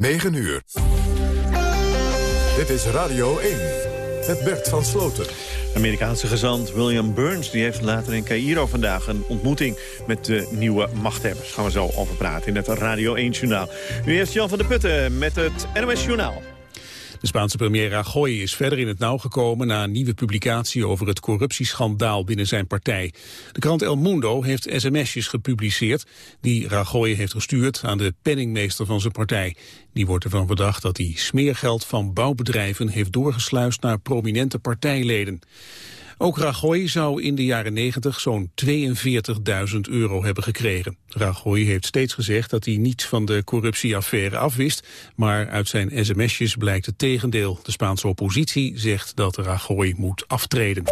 9 uur. Dit is Radio 1. Met Bert van Sloten. Amerikaanse gezant William Burns die heeft later in Cairo vandaag een ontmoeting met de nieuwe machthebbers. Gaan we zo over praten in het Radio 1-journaal. Nu eerst Jan van der Putten met het NOS Journaal. De Spaanse premier Rajoy is verder in het nauw gekomen na een nieuwe publicatie over het corruptieschandaal binnen zijn partij. De krant El Mundo heeft sms'jes gepubliceerd die Rajoy heeft gestuurd aan de penningmeester van zijn partij. Die wordt ervan verdacht dat hij smeergeld van bouwbedrijven heeft doorgesluist naar prominente partijleden. Ook Rajoy zou in de jaren 90 zo'n 42.000 euro hebben gekregen. Rajoy heeft steeds gezegd dat hij niets van de corruptieaffaire afwist, maar uit zijn sms'jes blijkt het tegendeel. De Spaanse oppositie zegt dat Rajoy moet aftreden.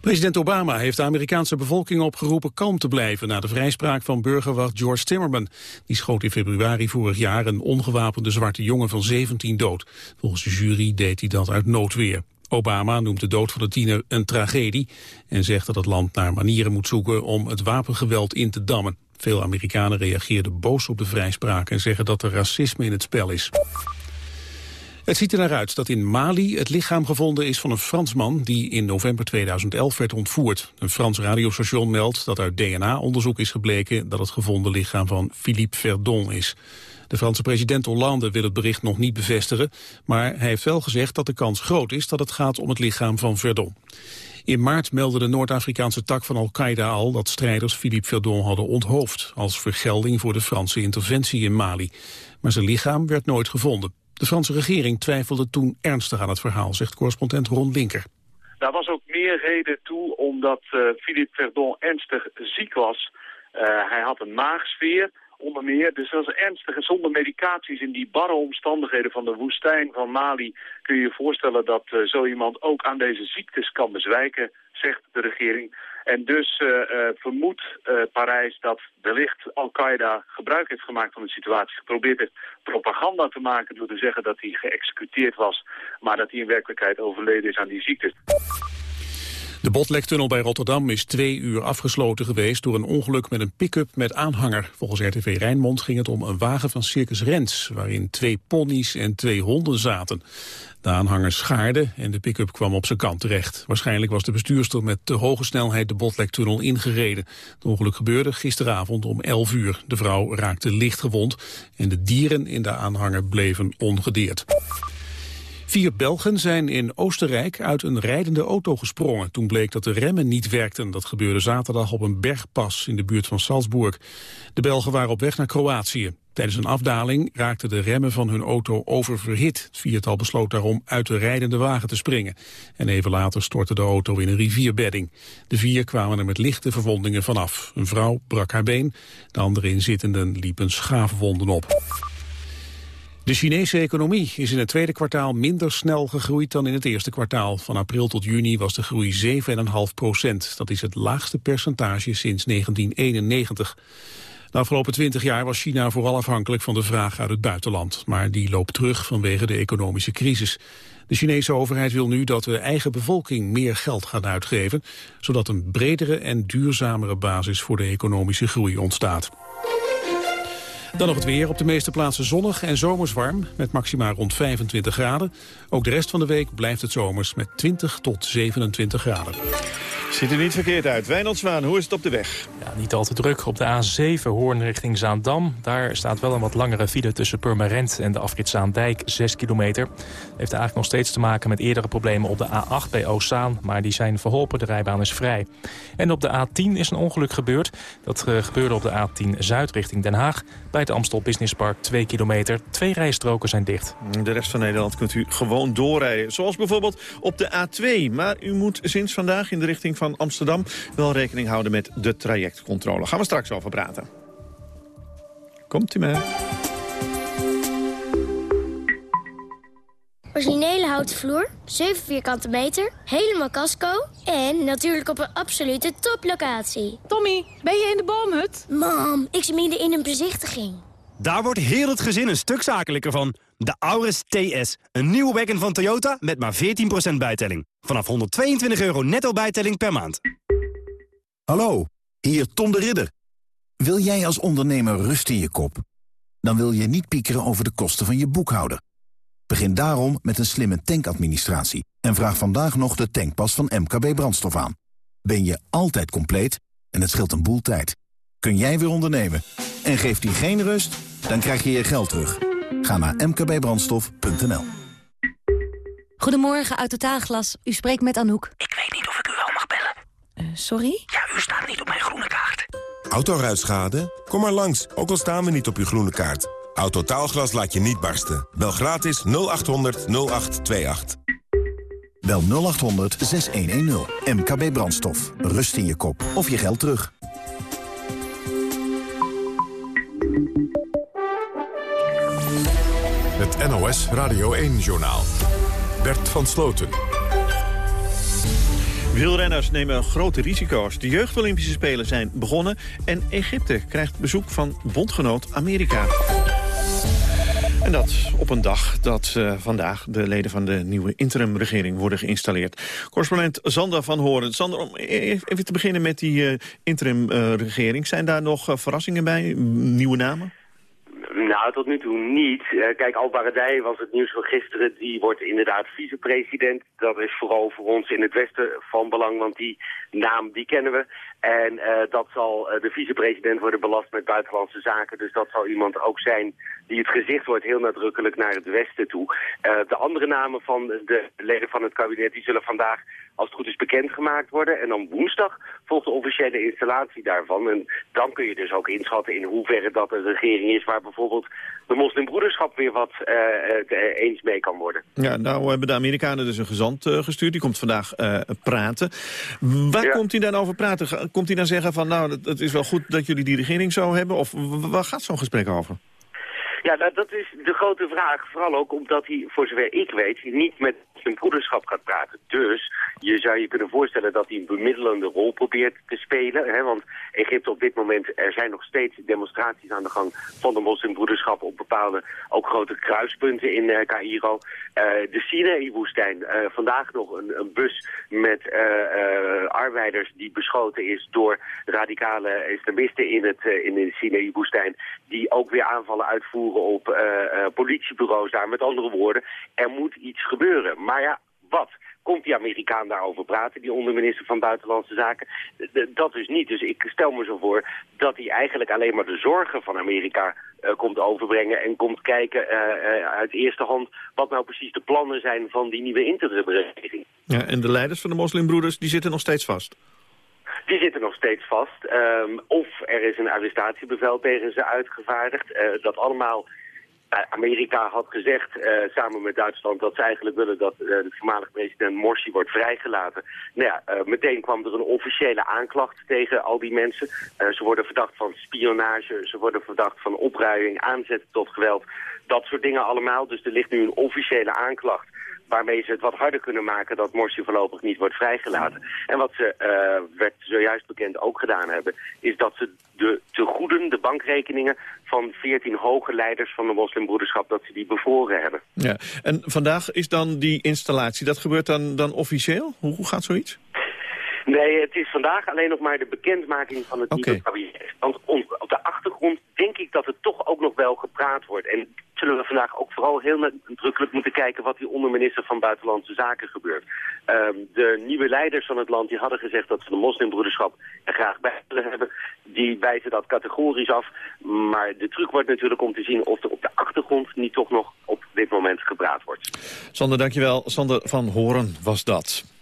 President Obama heeft de Amerikaanse bevolking opgeroepen kalm te blijven na de vrijspraak van burgerwacht George Timmerman. Die schoot in februari vorig jaar een ongewapende zwarte jongen van 17 dood. Volgens de jury deed hij dat uit noodweer. Obama noemt de dood van de tiener een tragedie en zegt dat het land naar manieren moet zoeken om het wapengeweld in te dammen. Veel Amerikanen reageerden boos op de vrijspraak en zeggen dat er racisme in het spel is. Het ziet er naar uit dat in Mali het lichaam gevonden is van een Fransman die in november 2011 werd ontvoerd. Een Frans radiostation meldt dat uit DNA-onderzoek is gebleken dat het gevonden lichaam van Philippe Verdon is. De Franse president Hollande wil het bericht nog niet bevestigen, maar hij heeft wel gezegd dat de kans groot is dat het gaat om het lichaam van Verdon. In maart meldde de Noord-Afrikaanse tak van Al-Qaeda al dat strijders Philippe Verdon hadden onthoofd als vergelding voor de Franse interventie in Mali. Maar zijn lichaam werd nooit gevonden. De Franse regering twijfelde toen ernstig aan het verhaal, zegt correspondent Ron Linker. Daar was ook meer reden toe omdat uh, Philippe Verdon ernstig ziek was. Uh, hij had een maagsfeer onder meer. Dus dat is ernstig. Zonder medicaties in die barre omstandigheden van de woestijn van Mali... kun je je voorstellen dat uh, zo iemand ook aan deze ziektes kan bezwijken, zegt de regering. En dus uh, vermoedt Parijs dat wellicht Al-Qaeda gebruik heeft gemaakt van de situatie. Geprobeerd heeft propaganda te maken door te zeggen dat hij geëxecuteerd was... maar dat hij in werkelijkheid overleden is aan die ziektes. De Botlektunnel bij Rotterdam is twee uur afgesloten geweest door een ongeluk met een pick-up met aanhanger. Volgens RTV Rijnmond ging het om een wagen van Circus Rens, waarin twee ponies en twee honden zaten. De aanhanger schaarde en de pick-up kwam op zijn kant terecht. Waarschijnlijk was de bestuurster met te hoge snelheid de Botlektunnel ingereden. Het ongeluk gebeurde gisteravond om 11 uur. De vrouw raakte licht gewond en de dieren in de aanhanger bleven ongedeerd. Vier Belgen zijn in Oostenrijk uit een rijdende auto gesprongen. Toen bleek dat de remmen niet werkten. Dat gebeurde zaterdag op een bergpas in de buurt van Salzburg. De Belgen waren op weg naar Kroatië. Tijdens een afdaling raakten de remmen van hun auto oververhit. Het viertal besloot daarom uit de rijdende wagen te springen. En even later stortte de auto in een rivierbedding. De vier kwamen er met lichte verwondingen vanaf. Een vrouw brak haar been, de andere inzittenden liepen schaafwonden op. De Chinese economie is in het tweede kwartaal minder snel gegroeid dan in het eerste kwartaal. Van april tot juni was de groei 7,5 procent. Dat is het laagste percentage sinds 1991. De afgelopen 20 jaar was China vooral afhankelijk van de vraag uit het buitenland. Maar die loopt terug vanwege de economische crisis. De Chinese overheid wil nu dat de eigen bevolking meer geld gaat uitgeven... zodat een bredere en duurzamere basis voor de economische groei ontstaat. Dan nog het weer. Op de meeste plaatsen zonnig en zomers warm. Met maxima rond 25 graden. Ook de rest van de week blijft het zomers met 20 tot 27 graden. Ziet er niet verkeerd uit. Wijnald Zwaan, hoe is het op de weg? Ja, niet al te druk. Op de A7 Hoorn richting Zaandam. Daar staat wel een wat langere file tussen Purmerend en de afrit Zaandijk. 6 kilometer. Dat heeft eigenlijk nog steeds te maken met eerdere problemen op de A8 bij Oostzaan. Maar die zijn verholpen. De rijbaan is vrij. En op de A10 is een ongeluk gebeurd. Dat uh, gebeurde op de A10 Zuid richting Den Haag. Bij het Amstel Business Park 2 kilometer. Twee rijstroken zijn dicht. De rest van Nederland kunt u gewoon doorrijden. Zoals bijvoorbeeld op de A2. Maar u moet sinds vandaag in de richting van van Amsterdam wel rekening houden met de trajectcontrole. Gaan we straks over praten. Komt u mee. Originele houten vloer, 7 vierkante meter, helemaal casco... en natuurlijk op een absolute toplocatie. Tommy, ben je in de boomhut? Mam, ik zit midden in een bezichtiging. Daar wordt heel het gezin een stuk zakelijker van. De Auris TS, een nieuwe wagon van Toyota met maar 14% bijtelling. Vanaf 122 euro netto bijtelling per maand. Hallo, hier Tom de Ridder. Wil jij als ondernemer rust in je kop? dan wil je niet piekeren over de kosten van je boekhouder. Begin daarom met een slimme tankadministratie en vraag vandaag nog de tankpas van MKB Brandstof aan. Ben je altijd compleet en het scheelt een boel tijd. Kun jij weer ondernemen en geeft die geen rust, dan krijg je je geld terug. Ga naar mkbbrandstof.nl Goedemorgen, Autotaalglas. U spreekt met Anouk. Ik weet niet of ik u wel mag bellen. Uh, sorry? Ja, u staat niet op mijn groene kaart. Autoruitschade? Kom maar langs, ook al staan we niet op uw groene kaart. Autotaalglas laat je niet barsten. Bel gratis 0800 0828. Bel 0800 6110. MKB Brandstof. Rust in je kop of je geld terug. NOS Radio 1-journaal. Bert van Sloten. Wielrenners nemen grote risico's. De jeugdolympische Spelen zijn begonnen... en Egypte krijgt bezoek van bondgenoot Amerika. En dat op een dag dat uh, vandaag de leden van de nieuwe interimregering worden geïnstalleerd. Correspondent Sander van Horen. Sander, om e-, even te beginnen met die uh, interimregering. Zijn daar nog uh, verrassingen bij, nieuwe namen? Nou, tot nu toe niet. Uh, kijk, Al Baradij was het nieuws van gisteren. Die wordt inderdaad vicepresident. Dat is vooral voor ons in het Westen van belang, want die naam die kennen we. En uh, dat zal uh, de vicepresident worden belast met buitenlandse zaken. Dus dat zal iemand ook zijn die het gezicht wordt heel nadrukkelijk naar het Westen toe. de andere namen van de leden van het kabinet die zullen vandaag als het goed is bekendgemaakt worden. En dan woensdag volgt de officiële installatie daarvan. En dan kun je dus ook inschatten in hoeverre dat een regering is waar bijvoorbeeld de moslimbroederschap weer wat uh, eens mee kan worden. Ja, nou hebben de Amerikanen dus een gezant uh, gestuurd. Die komt vandaag praten. Waar ja. komt hij dan over praten? Komt hij dan zeggen van nou, het is wel goed dat jullie die regering zo hebben? Of waar gaat zo'n gesprek over? Ja, nou, dat is de grote vraag. Vooral ook omdat hij, voor zover ik weet, niet met zijn broederschap gaat praten. Dus je zou je kunnen voorstellen dat hij een bemiddelende rol probeert te spelen. Hè? Want Egypte op dit moment, er zijn nog steeds demonstraties aan de gang van de moslimbroederschap op bepaalde, ook grote kruispunten in uh, Cairo. Uh, de Sinai-woestijn, uh, vandaag nog een, een bus met arbeiders die beschoten is door radicale islamisten in, het, in de Sinai-woestijn. Die ook weer aanvallen uitvoeren op politiebureaus daar. Met andere woorden, er moet iets gebeuren. Maar ja, wat? Komt die Amerikaan daarover praten, die onderminister van Buitenlandse Zaken? Dat dus niet. Dus ik stel me zo voor dat hij eigenlijk alleen maar de zorgen van Amerika uh, komt overbrengen... en komt kijken uh, uh, uit eerste hand wat nou precies de plannen zijn van die nieuwe interimregering. Ja, en de leiders van de moslimbroeders die zitten nog steeds vast? Die zitten nog steeds vast. Um, of er is een arrestatiebevel tegen ze uitgevaardigd. dat allemaal Amerika had gezegd, uh, samen met Duitsland, dat ze eigenlijk willen dat uh, de voormalige president Morsi wordt vrijgelaten. Nou ja, meteen kwam er een officiële aanklacht tegen al die mensen. ze worden verdacht van spionage, ze worden verdacht van opruiing, aanzetten tot geweld. Dat soort dingen allemaal. Dus er ligt nu een officiële aanklacht waarmee ze het wat harder kunnen maken dat Morsi voorlopig niet wordt vrijgelaten. En wat ze, uh, werd zojuist bekend, ook gedaan hebben, is dat ze de tegoeden, de bankrekeningen van 14 hoge leiders van de moslimbroederschap, dat ze die bevroren hebben. Ja, en vandaag is dan die installatie, dat gebeurt dan, dan officieel? Hoe, hoe gaat zoiets? Nee, het is vandaag alleen nog maar de bekendmaking van het okay. nieuwe kabinet. Want op de achtergrond denk ik dat er toch ook nog wel gepraat wordt. En zullen we vandaag ook vooral heel nadrukkelijk moeten kijken wat die onderminister van Buitenlandse Zaken gebeurt. Um, de nieuwe leiders van het land die hadden gezegd dat ze de moslimbroederschap er graag bij willen hebben. Die wijzen dat categorisch af. Maar de truc wordt natuurlijk om te zien of er op de achtergrond niet toch nog op dit moment gepraat wordt. Sander, dankjewel. Sander van Horen was dat.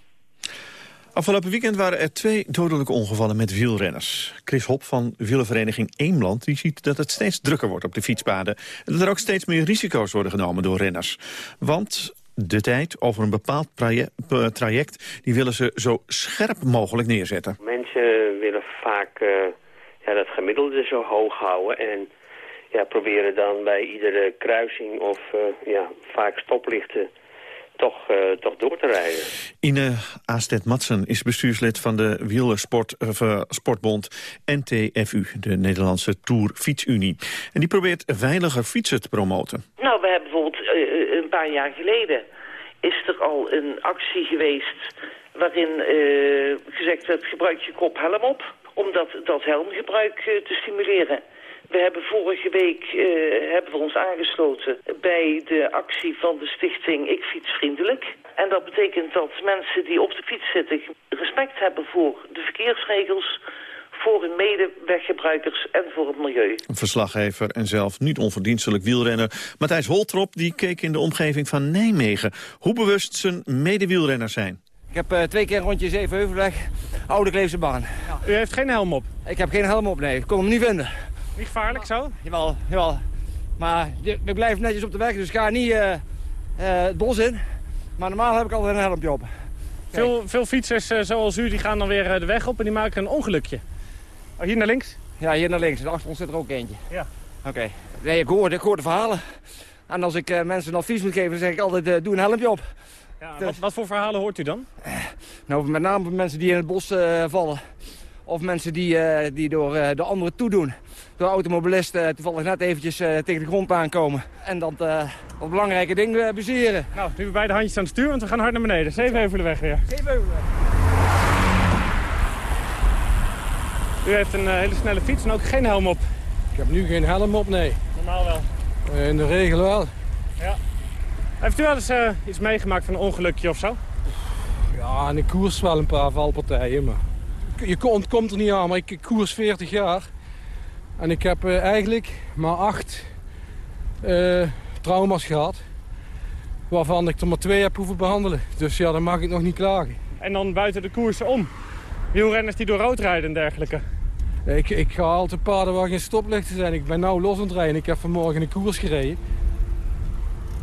Afgelopen weekend waren er twee dodelijke ongevallen met wielrenners. Chris Hop van wielervereniging Eemland die ziet dat het steeds drukker wordt op de fietspaden. En dat er ook steeds meer risico's worden genomen door renners. Want de tijd over een bepaald traject... die willen ze zo scherp mogelijk neerzetten. Mensen willen vaak uh, ja, dat gemiddelde zo hoog houden... en ja, proberen dan bij iedere kruising of uh, ja, vaak stoplichten toch, uh, toch door te rijden. Ine Aasted-Matsen is bestuurslid van de wielersportbond uh, NTFU, de Nederlandse Tour Fietsunie. En die probeert veiliger fietsen te promoten. Nou, we hebben bijvoorbeeld uh, een paar jaar geleden is er al een actie geweest waarin gezegd werd gebruik je kophelm op, om dat, dat helmgebruik te stimuleren. We hebben vorige week uh, hebben we ons aangesloten bij de actie van de stichting Ik Fiets Vriendelijk. En dat betekent dat mensen die op de fiets zitten respect hebben voor de verkeersregels voor hun medeweggebruikers en voor het milieu. Verslaggever en zelf niet onverdienstelijk wielrenner Matthijs Holtrop... die keek in de omgeving van Nijmegen hoe bewust zijn medewielrenners zijn. Ik heb uh, twee keer een rondje Zevenheuvelweg, Oude Kleefse baan. U heeft geen helm op? Ik heb geen helm op, nee. Ik kon hem niet vinden. Niet gevaarlijk zo? Jawel, jawel. Maar ik blijf netjes op de weg, dus ik ga niet uh, uh, het bos in. Maar normaal heb ik altijd een helmpje op. Veel, veel fietsers zoals u die gaan dan weer de weg op en die maken een ongelukje. Oh, hier naar links? Ja, hier naar links. En achter ons zit er ook eentje. Ja. Oké. Nee, ik hoor, ik hoor de verhalen. En als ik mensen een advies moet geven, dan zeg ik altijd, doe een helmpje op. Ja, wat, wat, voor verhalen hoort u dan? nou, met name mensen die in het bos vallen. Of mensen die, die door de anderen toedoen. Door automobilisten toevallig net eventjes tegen de grond aankomen. En dan dat belangrijke ding bezeren. Nou, nu we beide handjes aan het stuur, want we gaan hard naar beneden. Zeven de weg weer. Zeven U heeft een uh, hele snelle fiets en ook geen helm op. Ik heb nu geen helm op, nee. Normaal wel? Uh, in de regel wel. Ja. Heeft u wel eens uh, iets meegemaakt van een ongelukje of zo? Ja, en ik koers wel een paar valpartijen, maar... Je ontkomt er niet aan, maar ik koers 40 jaar. En ik heb eigenlijk maar acht trauma's gehad. Waarvan ik er maar twee heb hoeven behandelen. Dus ja, dan mag ik nog niet klagen. En dan buiten de koersen om? wielrenners die door rood rijden en dergelijke? Ik, ik ga altijd paden waar geen stoplichten zijn. Ik ben nu los aan het rijden. Ik heb vanmorgen een koers gereden.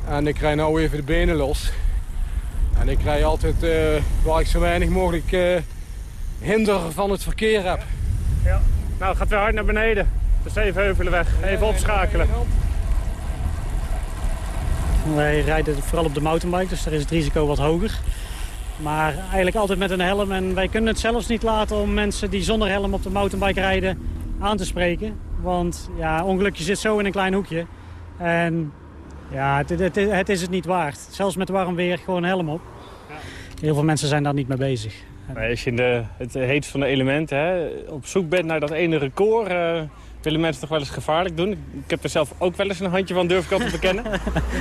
En ik rij nu even de benen los. En ik rij altijd uh, waar ik zo weinig mogelijk uh, hinder van het verkeer heb. Ja. Nou, het gaat weer hard naar beneden. De Zevenheuvelenweg. Even opschakelen. Wij rijden vooral op de mountainbike, dus daar is het risico wat hoger. Maar eigenlijk altijd met een helm. En wij kunnen het zelfs niet laten om mensen die zonder helm op de mountainbike rijden aan te spreken. Want ja, ongelukje zit zo in een klein hoekje. En ja, het, het, het is het niet waard. Zelfs met warm weer gewoon een helm op. Heel veel mensen zijn daar niet mee bezig. als je in de, het heet van de elementen hè, op zoek bent naar dat ene record... Uh willen mensen toch wel eens gevaarlijk doen? Ik heb er zelf ook wel eens een handje van, durf te bekennen.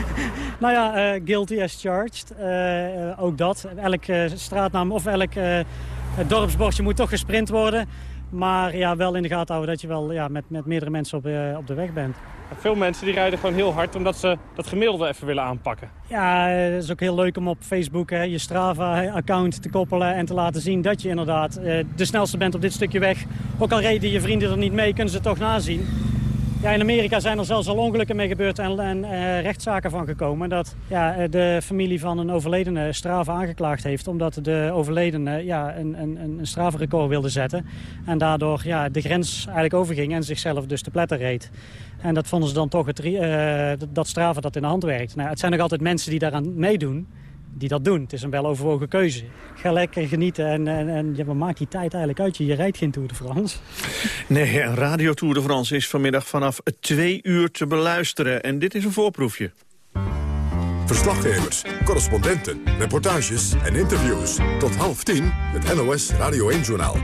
nou ja, uh, guilty as charged. Uh, ook dat. Elke straatnaam of elk dorpsbordje moet toch gesprint worden. Maar ja, wel in de gaten houden dat je wel ja, met, met meerdere mensen op, op de weg bent. Veel mensen die rijden gewoon heel hard omdat ze dat gemiddelde even willen aanpakken. Ja, het is ook heel leuk om op Facebook hè, je Strava-account te koppelen en te laten zien dat je inderdaad eh, de snelste bent op dit stukje weg. Ook al reden je vrienden er niet mee, kunnen ze het toch nazien. Ja, in Amerika zijn er zelfs al ongelukken mee gebeurd en, en uh, rechtszaken van gekomen. Dat ja, eh, de familie van een overledene Strava aangeklaagd heeft. Omdat de overledene ja, een, een, een Strava-record wilde zetten. En daardoor ja, de grens eigenlijk overging en zichzelf dus te pletter reed. En dat vonden ze dan toch het, uh, dat Strava dat in de hand werkt. Nou, het zijn nog altijd mensen die daaraan meedoen die dat doen. Het is een weloverwogen keuze. Ga lekker genieten en, en, en ja, maak die tijd eigenlijk uit. Je, je rijdt geen Tour de France. Nee, Radio Tour de France is vanmiddag vanaf twee uur te beluisteren. En dit is een voorproefje. Verslaggevers, correspondenten, reportages en interviews. Tot half tien, het NOS Radio 1-journaal.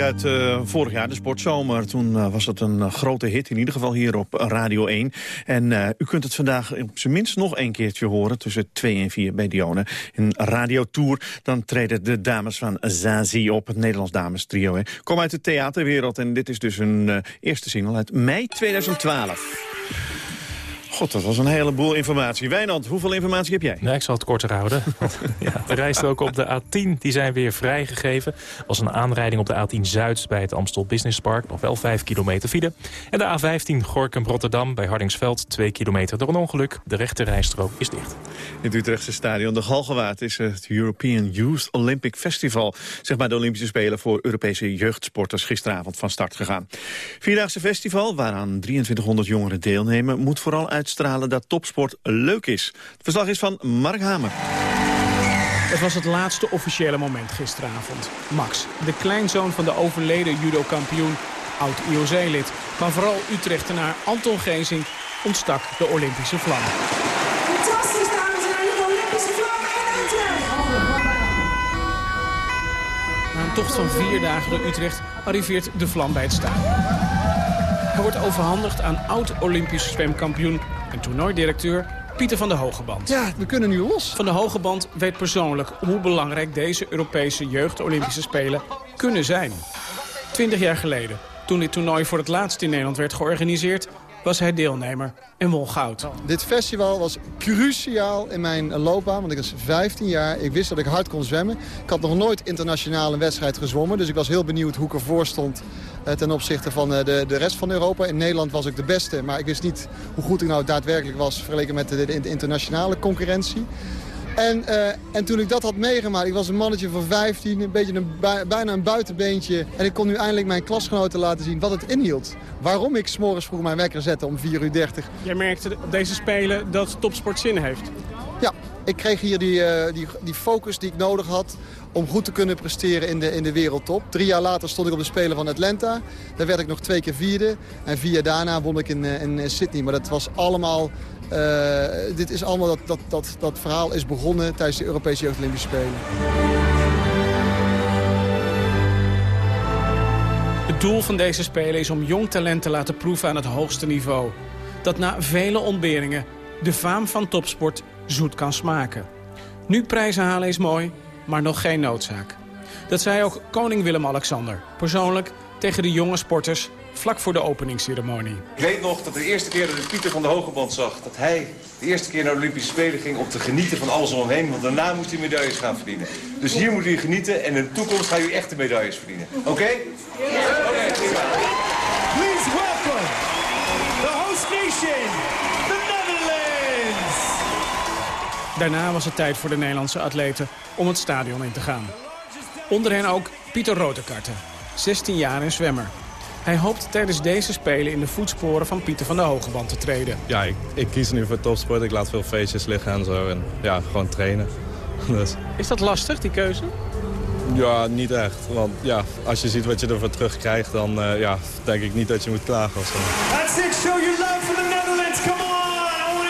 Uit uh, vorig jaar, de sportzomer. Toen uh, was het een uh, grote hit, in ieder geval hier op Radio 1. En u kunt het vandaag op zijn minst nog een keertje horen... tussen 2 en 4 bij Dione. In Radio Tour, dan treden de dames van Zazie op. Het Nederlands dames trio. Hè. Kom uit de theaterwereld en dit is dus een eerste single uit mei 2012. God, dat was een heleboel informatie. Wijnand, hoeveel informatie heb jij? Nee, ik zal het korter houden. ja, de rijstroken op de A10 die zijn weer vrijgegeven. was een aanrijding op de A10 Zuid bij het Amstel Business Park. Nog wel 5 kilometer file. En de A15 Gorkum-Rotterdam bij Hardingsveld. 2 kilometer door een ongeluk. De rechte rijstrook is dicht. In het Utrechtse stadion de Galgenwaard is het European Youth Olympic Festival. Zeg maar de Olympische Spelen voor Europese jeugdsporters gisteravond van start gegaan. Vierdaagse festival, waaraan 2300 jongeren deelnemen, moet vooral uit uitstralen dat topsport leuk is. Het verslag is van Mark Hamer. Het was het laatste officiële moment gisteravond. Max, de kleinzoon van de overleden judo-kampioen, oud-IOC-lid... van vooral Utrechtenaar Anton Gezing, ontstak de Olympische vlam. Fantastisch, dames en heren, de Olympische vlam Na een tocht van vier dagen door Utrecht arriveert de vlam bij het stadion. Hij wordt overhandigd aan oud-Olympisch zwemkampioen en toernooidirecteur Pieter van de Hogeband. Ja, we kunnen nu los. Van de Hogeband weet persoonlijk hoe belangrijk deze Europese jeugd-Olympische Spelen kunnen zijn. Twintig jaar geleden, toen dit toernooi voor het laatst in Nederland werd georganiseerd was hij deelnemer en won goud. Dit festival was cruciaal in mijn loopbaan, want ik was 15 jaar. Ik wist dat ik hard kon zwemmen. Ik had nog nooit internationaal een wedstrijd gezwommen, dus ik was heel benieuwd hoe ik ervoor stond eh, ten opzichte van eh, de, de rest van Europa. In Nederland was ik de beste, maar ik wist niet hoe goed ik nou daadwerkelijk was vergeleken met de, de internationale concurrentie. En, uh, en toen ik dat had meegemaakt, ik was een mannetje van 15, een beetje een, bijna een buitenbeentje. En ik kon nu eindelijk mijn klasgenoten laten zien wat het inhield. Waarom ik s'morgens vroeg mijn wekker zette om 4 uur 30. Jij merkte op deze Spelen dat topsport zin heeft? Ja, ik kreeg hier die, uh, die, die focus die ik nodig had om goed te kunnen presteren in de, in de wereldtop. Drie jaar later stond ik op de Spelen van Atlanta. Daar werd ik nog twee keer vierde. En vier jaar daarna won ik in, in Sydney. Maar dat was allemaal dit is allemaal dat, dat, dat, dat verhaal is begonnen tijdens de Europese Jeugd Olympische Spelen. Het doel van deze Spelen is om jong talent te laten proeven aan het hoogste niveau. Dat na vele ontberingen de faam van topsport zoet kan smaken. Nu prijzen halen is mooi, maar nog geen noodzaak. Dat zei ook koning Willem-Alexander, persoonlijk tegen de jonge sporters vlak voor de openingsceremonie. Ik weet nog dat de eerste keer dat ik Pieter van de Hogeband zag... dat hij de eerste keer naar de Olympische Spelen ging om te genieten van alles om hem heen. Want daarna moest hij medailles gaan verdienen. Dus hier moet u genieten en in de toekomst ga u echte medailles verdienen. Oké? Okay? Please welcome the host nation, Daarna was het tijd voor de Nederlandse atleten om het stadion in te gaan. Onder hen ook Pieter Rotekarten, 16 jaar en zwemmer. Hij hoopt tijdens deze Spelen in de voetsporen van Pieter van der Hogeband te treden. Ja, ik, ik, kies nu voor topsport. Ik laat veel feestjes liggen en zo. En ja, gewoon trainen. Dus. Is dat lastig, die keuze? Ja, niet echt. Want ja, als je ziet wat je ervoor terugkrijgt, dan uh, ja, denk ik niet dat je moet klagen. Of zo. That's it, show your love for the Netherlands, come on!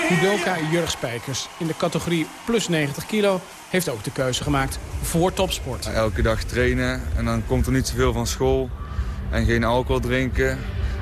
Judoka Jurg Spijkers in de categorie plus 90 kilo heeft ook de keuze gemaakt voor topsport. Elke dag trainen en dan komt er niet zoveel van school. En geen alcohol drinken.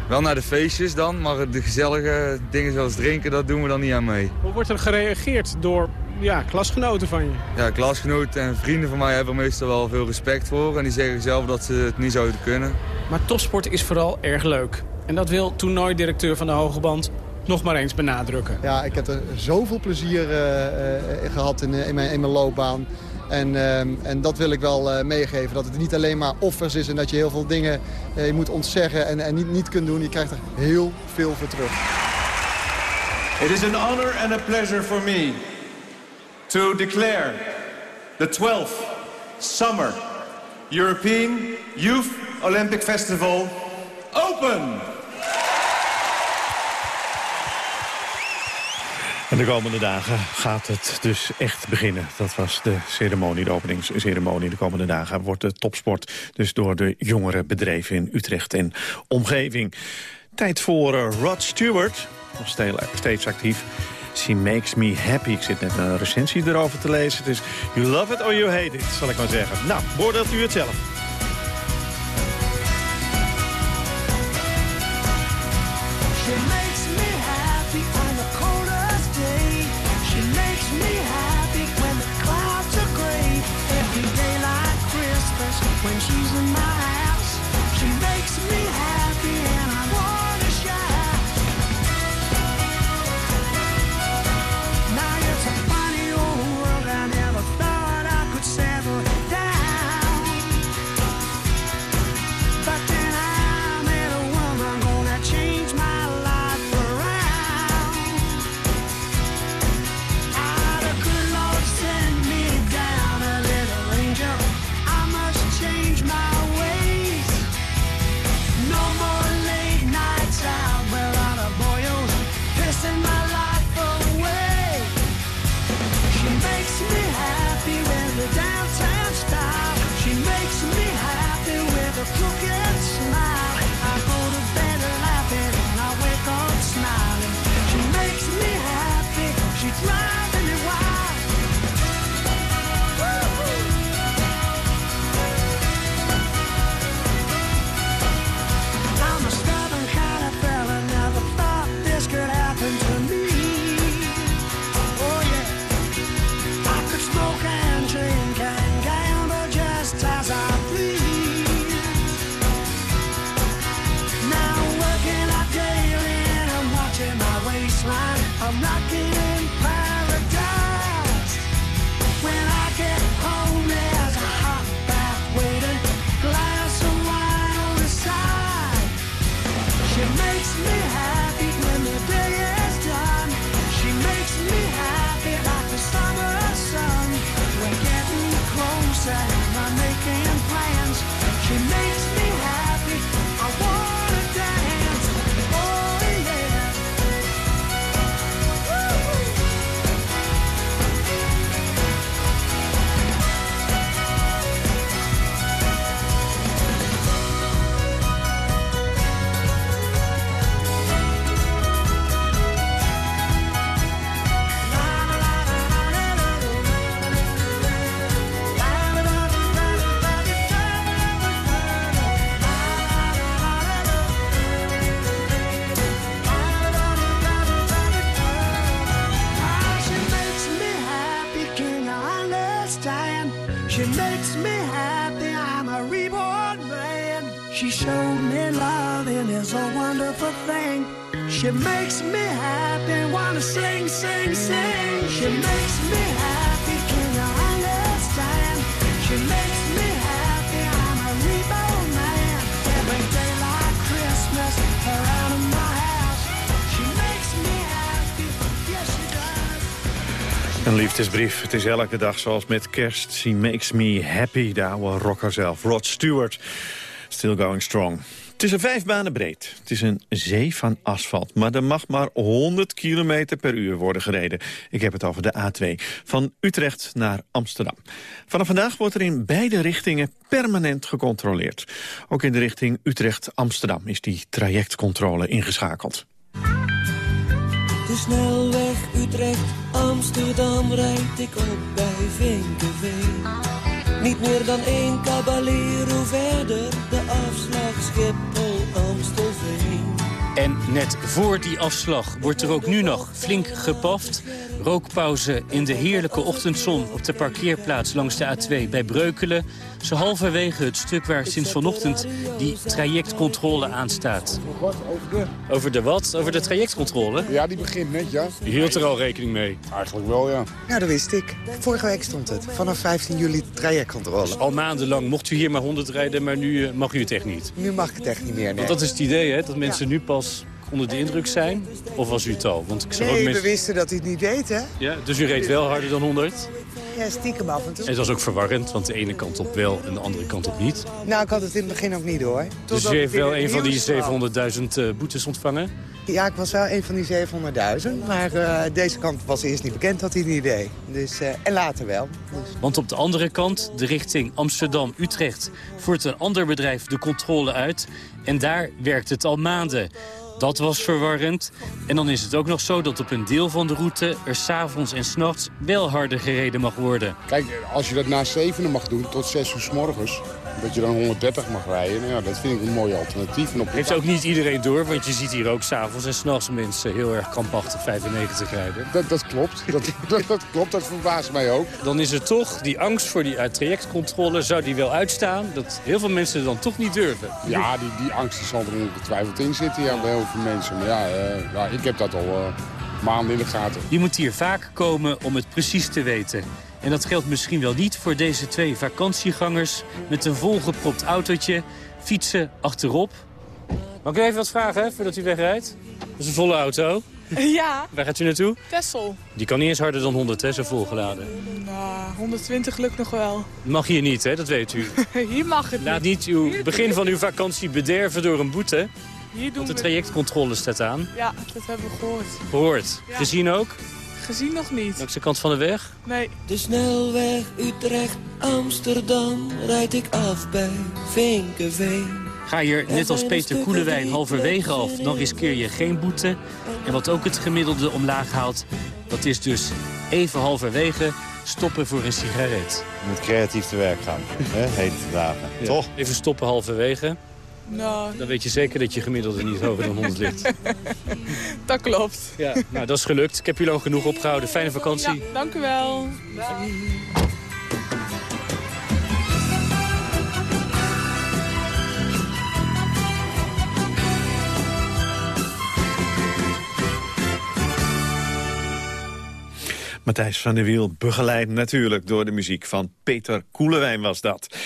Wel naar de feestjes dan, maar de gezellige dingen zoals drinken, dat doen we dan niet aan mee. Hoe wordt er gereageerd door ja, klasgenoten van je? Ja, klasgenoten en vrienden van mij hebben er meestal wel veel respect voor. En die zeggen zelf dat ze het niet zouden kunnen. Maar topsport is vooral erg leuk. En dat wil toernooidirecteur van de Hogeband nog maar eens benadrukken. Ja, ik heb er zoveel plezier uh, uh, gehad in, in, mijn, in mijn loopbaan. En, ehm, en dat wil ik wel uh, meegeven. Dat het niet alleen maar offers is en dat je heel veel dingen uh, je moet ontzeggen en, en niet, niet kunt doen. Je krijgt er heel veel voor terug. It is an honor and a pleasure for me to declare the 12th Summer European Youth Olympic Festival open. En de komende dagen gaat het dus echt beginnen. Dat was de ceremonie, de openingsceremonie. De komende dagen wordt de topsport dus door de jongere bedreven in Utrecht en omgeving. Tijd voor uh, Rod Stewart, nog steeds actief. She makes me happy. Ik zit net een recensie erover te lezen. Is You love it or you hate it, zal ik maar zeggen. Nou, beoordeelt u het zelf. Sing, sing, sing. She makes me happy, can you understand? She makes me happy, I'm a reborn man. Every day like Christmas, around in my house. She makes me happy, yes she does. Een liefdesbrief. Het is elke dag zoals met kerst. She makes me happy. De oude rocker zelf. Rod Stewart. Still going strong. Het is een vijf banen breed. Het is een zee van asfalt. Maar er mag maar 100 kilometer per uur worden gereden. Ik heb het over de A2. Van Utrecht naar Amsterdam. Vanaf vandaag wordt er in beide richtingen permanent gecontroleerd. Ook in de richting Utrecht-Amsterdam is die trajectcontrole ingeschakeld. De snelweg Utrecht-Amsterdam rijd ik op bij Vinkenveen. Niet meer dan één caballero verder, de afslag Schiphol-Amstelveen. En net voor die afslag wordt er ook nu nog flink gepaft. Rookpauze in de heerlijke ochtendzon op de parkeerplaats langs de A2 bij Breukelen. Zo halverwege het stuk waar sinds vanochtend die trajectcontrole aanstaat. Wat over de... Over de wat? Over de trajectcontrole? Ja, die begint net, ja. Je hield er al rekening mee? Eigenlijk wel, ja. Ja, dat wist ik. Vorige week stond het. Vanaf 15 juli trajectcontrole. Al maandenlang mocht u hier maar 100 rijden, maar nu eh, mag u het echt niet. Nu mag ik het echt niet meer, nee. Want dat is het idee, hè? Dat mensen nu pas onder de indruk zijn? Of was u het al? Want ik zag ook mensen... we wisten dat u het niet deed, hè? Ja, dus u reed wel harder dan 100? Ja, stiekem af en toe. En het was ook verwarrend, want de ene kant op wel en de andere kant op niet. Nou, ik had het in het begin ook niet door. Dus u heeft wel een van die nieuws kwam. 700.000 eh, boetes ontvangen? Ja, ik was wel een van die 700.000. Maar eh, deze kant was eerst niet bekend dat hij het niet deed. Dus, eh, en later wel. Dus. Want op de andere kant, de richting Amsterdam-Utrecht... voert een ander bedrijf de controle uit. En daar werkt het al maanden. Dat was verwarrend. En dan is het ook nog zo dat op een deel van de route... er s'avonds en s'nachts wel harder gereden mag worden. Kijk, als je dat na zevenen mag doen, tot zes uur s morgens... dat je dan 130 mag rijden. Nou ja, dat vind ik een mooi alternatief. En op Heeft ook niet iedereen door, want je ziet hier ook s'avonds en s'nachts mensen heel erg krampachtig 95 rijden. Dat, dat klopt, dat, dat, dat klopt, dat verbaast mij ook. Dan is er toch die angst voor die trajectcontrole, zou die wel uitstaan, dat heel veel mensen dan toch niet durven. Ja, die, die angst die zal er ongetwijfeld in zitten ja, bij heel veel mensen. Maar ja, eh, ja ik heb dat al eh, maanden in de gaten. Je moet hier vaak komen om het precies te weten. En dat geldt misschien wel niet voor deze twee vakantiegangers... met een volgepropt autootje, fietsen achterop. Mag ik u even wat vragen, hè, voordat u wegrijdt? Dat is een volle auto. Ja, Waar gaat u naartoe? Tessel. Die kan niet eens harder dan 100, hè, zo volgeladen. Nou, 120 lukt nog wel. Mag hier niet, hè, dat weet u. Hier mag het Laat niet. niet uw begin van uw vakantie bederven door een boete. Hier doen Want de trajectcontrole staat aan. Ja, dat hebben we gehoord. Gehoord. Ja. Gezien ook? Gezien nog niet. Langs de kant van de weg? Nee. De snelweg Utrecht-Amsterdam rijd ik af bij Vinkenveen. Ga hier, net als Peter Koelewijn, halverwege af. Dan riskeer je geen boete. En wat ook het gemiddelde omlaag haalt... dat is dus even halverwege stoppen voor een sigaret. Je moet creatief te werk gaan, hè, te dagen. Toch? Even stoppen halverwege. Nou, Dan weet je zeker dat je gemiddelde niet hoger dan 100 ligt. dat klopt. Ja, nou, dat is gelukt. Ik heb jullie al genoeg opgehouden. Fijne vakantie. Ja, dank u wel. Matthijs van der Wiel, begeleid natuurlijk door de muziek van Peter Koelewijn was dat.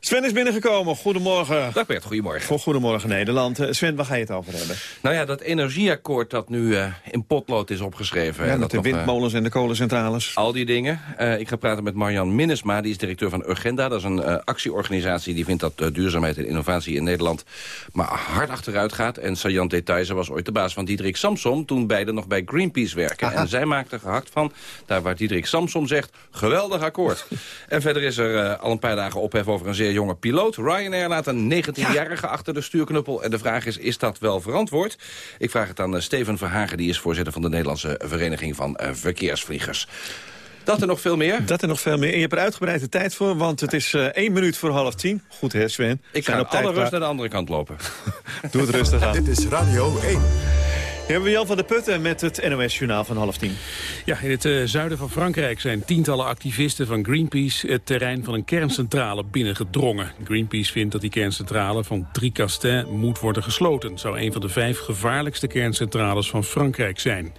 Sven is binnengekomen. Goedemorgen. Dag Bert, goedemorgen. Voor Goedemorgen Nederland. Eh, Sven, waar ga je het over hebben? Nou ja, dat energieakkoord dat nu eh, in potlood is opgeschreven. Ja, en dat de nog, eh, windmolens en de kolencentrales. Al die dingen. Ik ga praten met Marjan Minnesma, die is directeur van Urgenda. Dat is een actieorganisatie die vindt dat duurzaamheid en innovatie in Nederland maar hard achteruit gaat. En Sajant Detailse was ooit de baas van Diederik Samsom, toen beiden nog bij Greenpeace werken. En zij maakte gehakt van, daar waar Diederik Samsom zegt, geweldig akkoord. en verder is er al een paar dagen ophef over een zeer jonge piloot. Ryanair laat een 19-jarige achter de stuurknuppel. En de vraag is, is dat wel verantwoord? Ik vraag het aan eh, Steven Verhagen, die is voorzitter van de Nederlandse Vereniging van eh, Verkeersvliegers. Dat en nog veel meer. Dat en nog veel meer. En je hebt er uitgebreid de tijd voor, want het is eh, één minuut voor half tien. Goed hè, Sven? Ik Zijn ga op tijd alle rust naar de andere kant lopen. Doe het rustig aan. Dit is Radio 1. Hier hebben we Jan van der Putten met het NOS-journaal van half tien. Ja, in het eh, zuiden van Frankrijk zijn tientallen activisten van Greenpeace het terrein van een kerncentrale binnengedrongen. Greenpeace vindt dat die kerncentrale van Tricastin moet worden gesloten. Zou een van de vijf gevaarlijkste kerncentrales van Frankrijk zijn.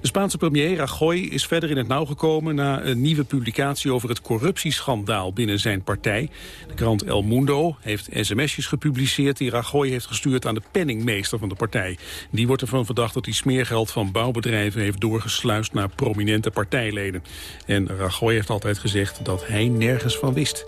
De Spaanse premier Rajoy is verder in het nauw gekomen na een nieuwe publicatie over het corruptieschandaal binnen zijn partij. De krant El Mundo heeft sms'jes gepubliceerd die Rajoy heeft gestuurd aan de penningmeester van de partij. Die wordt ervan verdacht dat hij smeergeld van bouwbedrijven heeft doorgesluist naar prominente partijleden. En Rajoy heeft altijd gezegd dat hij nergens van wist.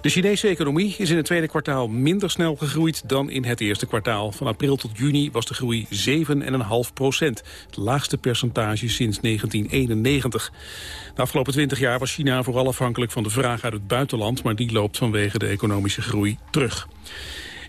De Chinese economie is in het tweede kwartaal minder snel gegroeid dan in het eerste kwartaal. Van april tot juni was de groei 7,5 procent. Het laagste percentage sinds 1991. De afgelopen 20 jaar was China vooral afhankelijk van de vraag uit het buitenland... maar die loopt vanwege de economische groei terug.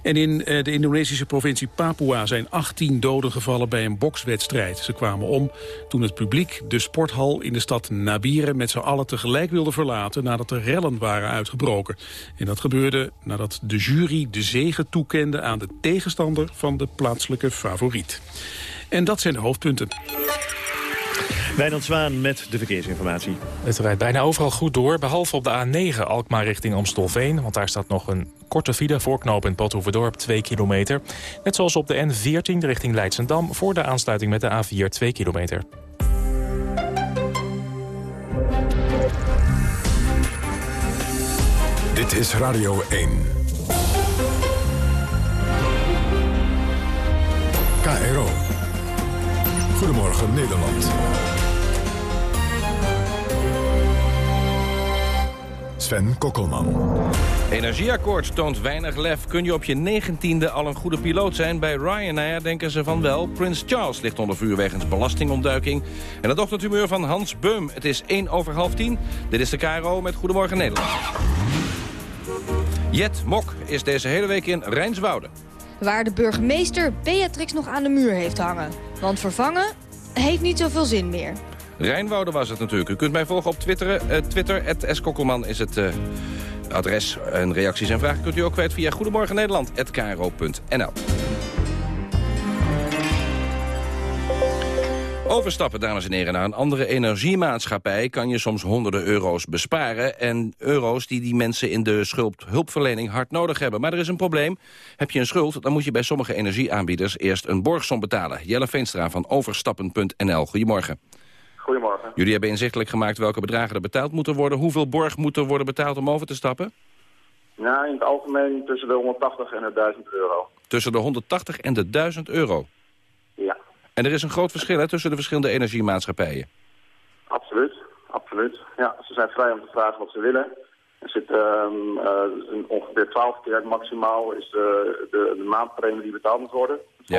En in eh, de Indonesische provincie Papua zijn 18 doden gevallen bij een bokswedstrijd. Ze kwamen om toen het publiek de sporthal in de stad Nabire met z'n allen tegelijk wilde verlaten nadat er rellen waren uitgebroken. En dat gebeurde nadat de jury de zege toekende aan de tegenstander van de plaatselijke favoriet. En dat zijn de hoofdpunten. Wijnand Zwaan met de verkeersinformatie. Het rijdt bijna overal goed door, behalve op de A9 Alkmaar richting Amstelveen. Want daar staat nog een korte file voorknopend Badhoevedorp, 2 kilometer. Net zoals op de N14 richting Leidsendam voor de aansluiting met de A4, 2 kilometer. Dit is Radio 1. KRO. Goedemorgen Nederland. Sven Kokkelman. Energieakkoord toont weinig lef. Kun je op je negentiende al een goede piloot zijn? Bij Ryanair denken ze van wel. Prins Charles ligt onder vuur wegens belastingontduiking. En het ochtendhumeur van Hans Beum. Het is 1 over half 10. Dit is de KRO met Goedemorgen Nederland. Jet Mok is deze hele week in Rijnswoude. Waar de burgemeester Beatrix nog aan de muur heeft hangen. Want vervangen heeft niet zoveel zin meer. Rijnwoude was het natuurlijk. U kunt mij volgen op Twitter. Uh, Twitter, Skokkelman is het uh, adres en reacties en vragen kunt u ook kwijt via Goedemorgen Nederland@kro.nl. Overstappen, dames en heren, naar een andere energiemaatschappij... kan je soms honderden euro's besparen. En euro's die die mensen in de schuldhulpverlening hard nodig hebben. Maar er is een probleem. Heb je een schuld, dan moet je bij sommige energieaanbieders... eerst een borgsom betalen. Jelle Veenstra van overstappen.nl. Goedemorgen. Goedemorgen. Jullie hebben inzichtelijk gemaakt welke bedragen er betaald moeten worden. Hoeveel borg moet er worden betaald om over te stappen? Ja, in het algemeen tussen de 180 en de 1000 euro. Tussen de 180 en de 1000 euro. Ja. En er is een groot verschil hè, tussen de verschillende energiemaatschappijen. Absoluut, absoluut. Ja, ze zijn vrij om te vragen wat ze willen. Er zit een ongeveer 12 keer maximaal is de, de, de maandpremie die betaald moet worden. Het Ja.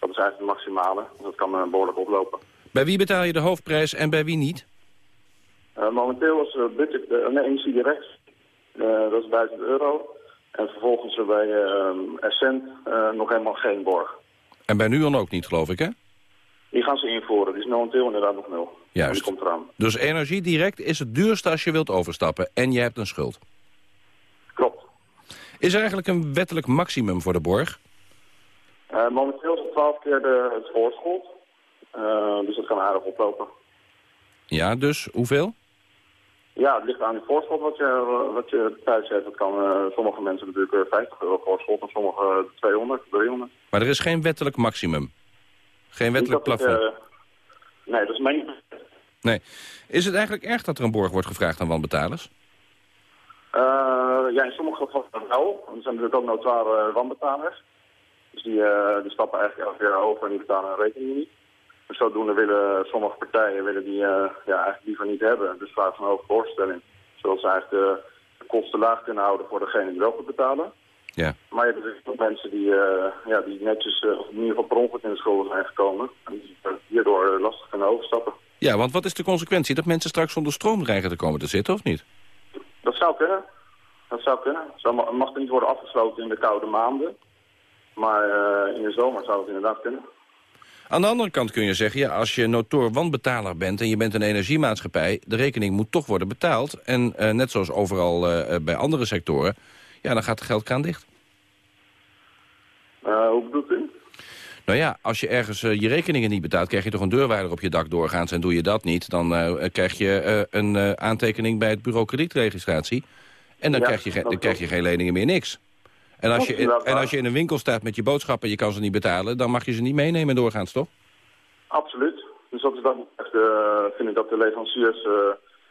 Dat is eigenlijk het maximale. Dus dat kan eh, behoorlijk oplopen. Bij wie betaal je de hoofdprijs en bij wie niet? Eh, momenteel is uh, budget, uh, nee, energie direct. Eh, dat is 1000 euro. En vervolgens er bij Essent eh, nog helemaal geen borg. En bij Nuon ook niet, geloof ik, hè? Die gaan ze invoeren. Die is momenteel inderdaad nog nul. Juist. Die komt eraan. Dus energie direct is het duurste als je wilt overstappen. En je hebt een schuld. Klopt. Is er eigenlijk een wettelijk maximum voor de borg? Eh, momenteel is het 12 keer de, het voorschot. Eh, dus dat kan aardig oplopen. Ja, dus hoeveel? Ja, het ligt aan het voorschot wat je, wat je thuis hebt. Dat kan eh, sommige mensen natuurlijk eh, 50 euro voorschot en sommige 200, 300. Maar er is geen wettelijk maximum. Geen wettelijk ik, plafond. eh, nee, dat is mijn... Nee. Is het eigenlijk erg dat er een borg wordt gevraagd aan wanbetalers? Eh, ja, in sommige gevallen wel. Er zijn natuurlijk ook notoire wanbetalers. Dus die, eh, die stappen eigenlijk elke keer over en die betalen hun rekening niet. Dus zodoende willen sommige partijen willen die eh, ja, eigenlijk liever niet hebben. Dus vragen van een hoge voorstelling. Zodat ze eigenlijk de, de kosten laag kunnen houden voor degene die wel moet betalen. Ja. Maar je hebt dus ook mensen die, eh, ja, die netjes, of in ieder geval per ongeluk in de schulden zijn gekomen. En die hierdoor lastig kunnen overstappen. Ja, want wat is de consequentie? Dat mensen straks zonder stroom dreigen te komen te zitten, of niet? Dat zou kunnen. Dat zou kunnen. Zo ma- mag er niet worden afgesloten in de koude maanden. Maar in de zomer zou het inderdaad kunnen. Aan de andere kant kun je zeggen, ja, als je notoor wanbetaler bent... en je bent een energiemaatschappij, de rekening moet toch worden betaald. En eh, net zoals overal eh, bij andere sectoren, ja, dan gaat de geldkraan dicht. Eh, hoe bedoelt u? Nou ja, als je ergens eh, je rekeningen niet betaalt... krijg je toch een deurwaarder op je dak doorgaans. En doe je dat niet, dan eh, krijg je eh, een eh, aantekening bij het bureau kredietregistratie. En dan, Ja, krijg, je dan krijg je geen leningen meer niks. En als, Dat je in, en als je in een winkel staat met je boodschappen... en je kan ze niet betalen, dan mag je ze niet meenemen doorgaans, toch? Absoluut. Dus dat is dan echt, eh, vind ik dat de leveranciers eh,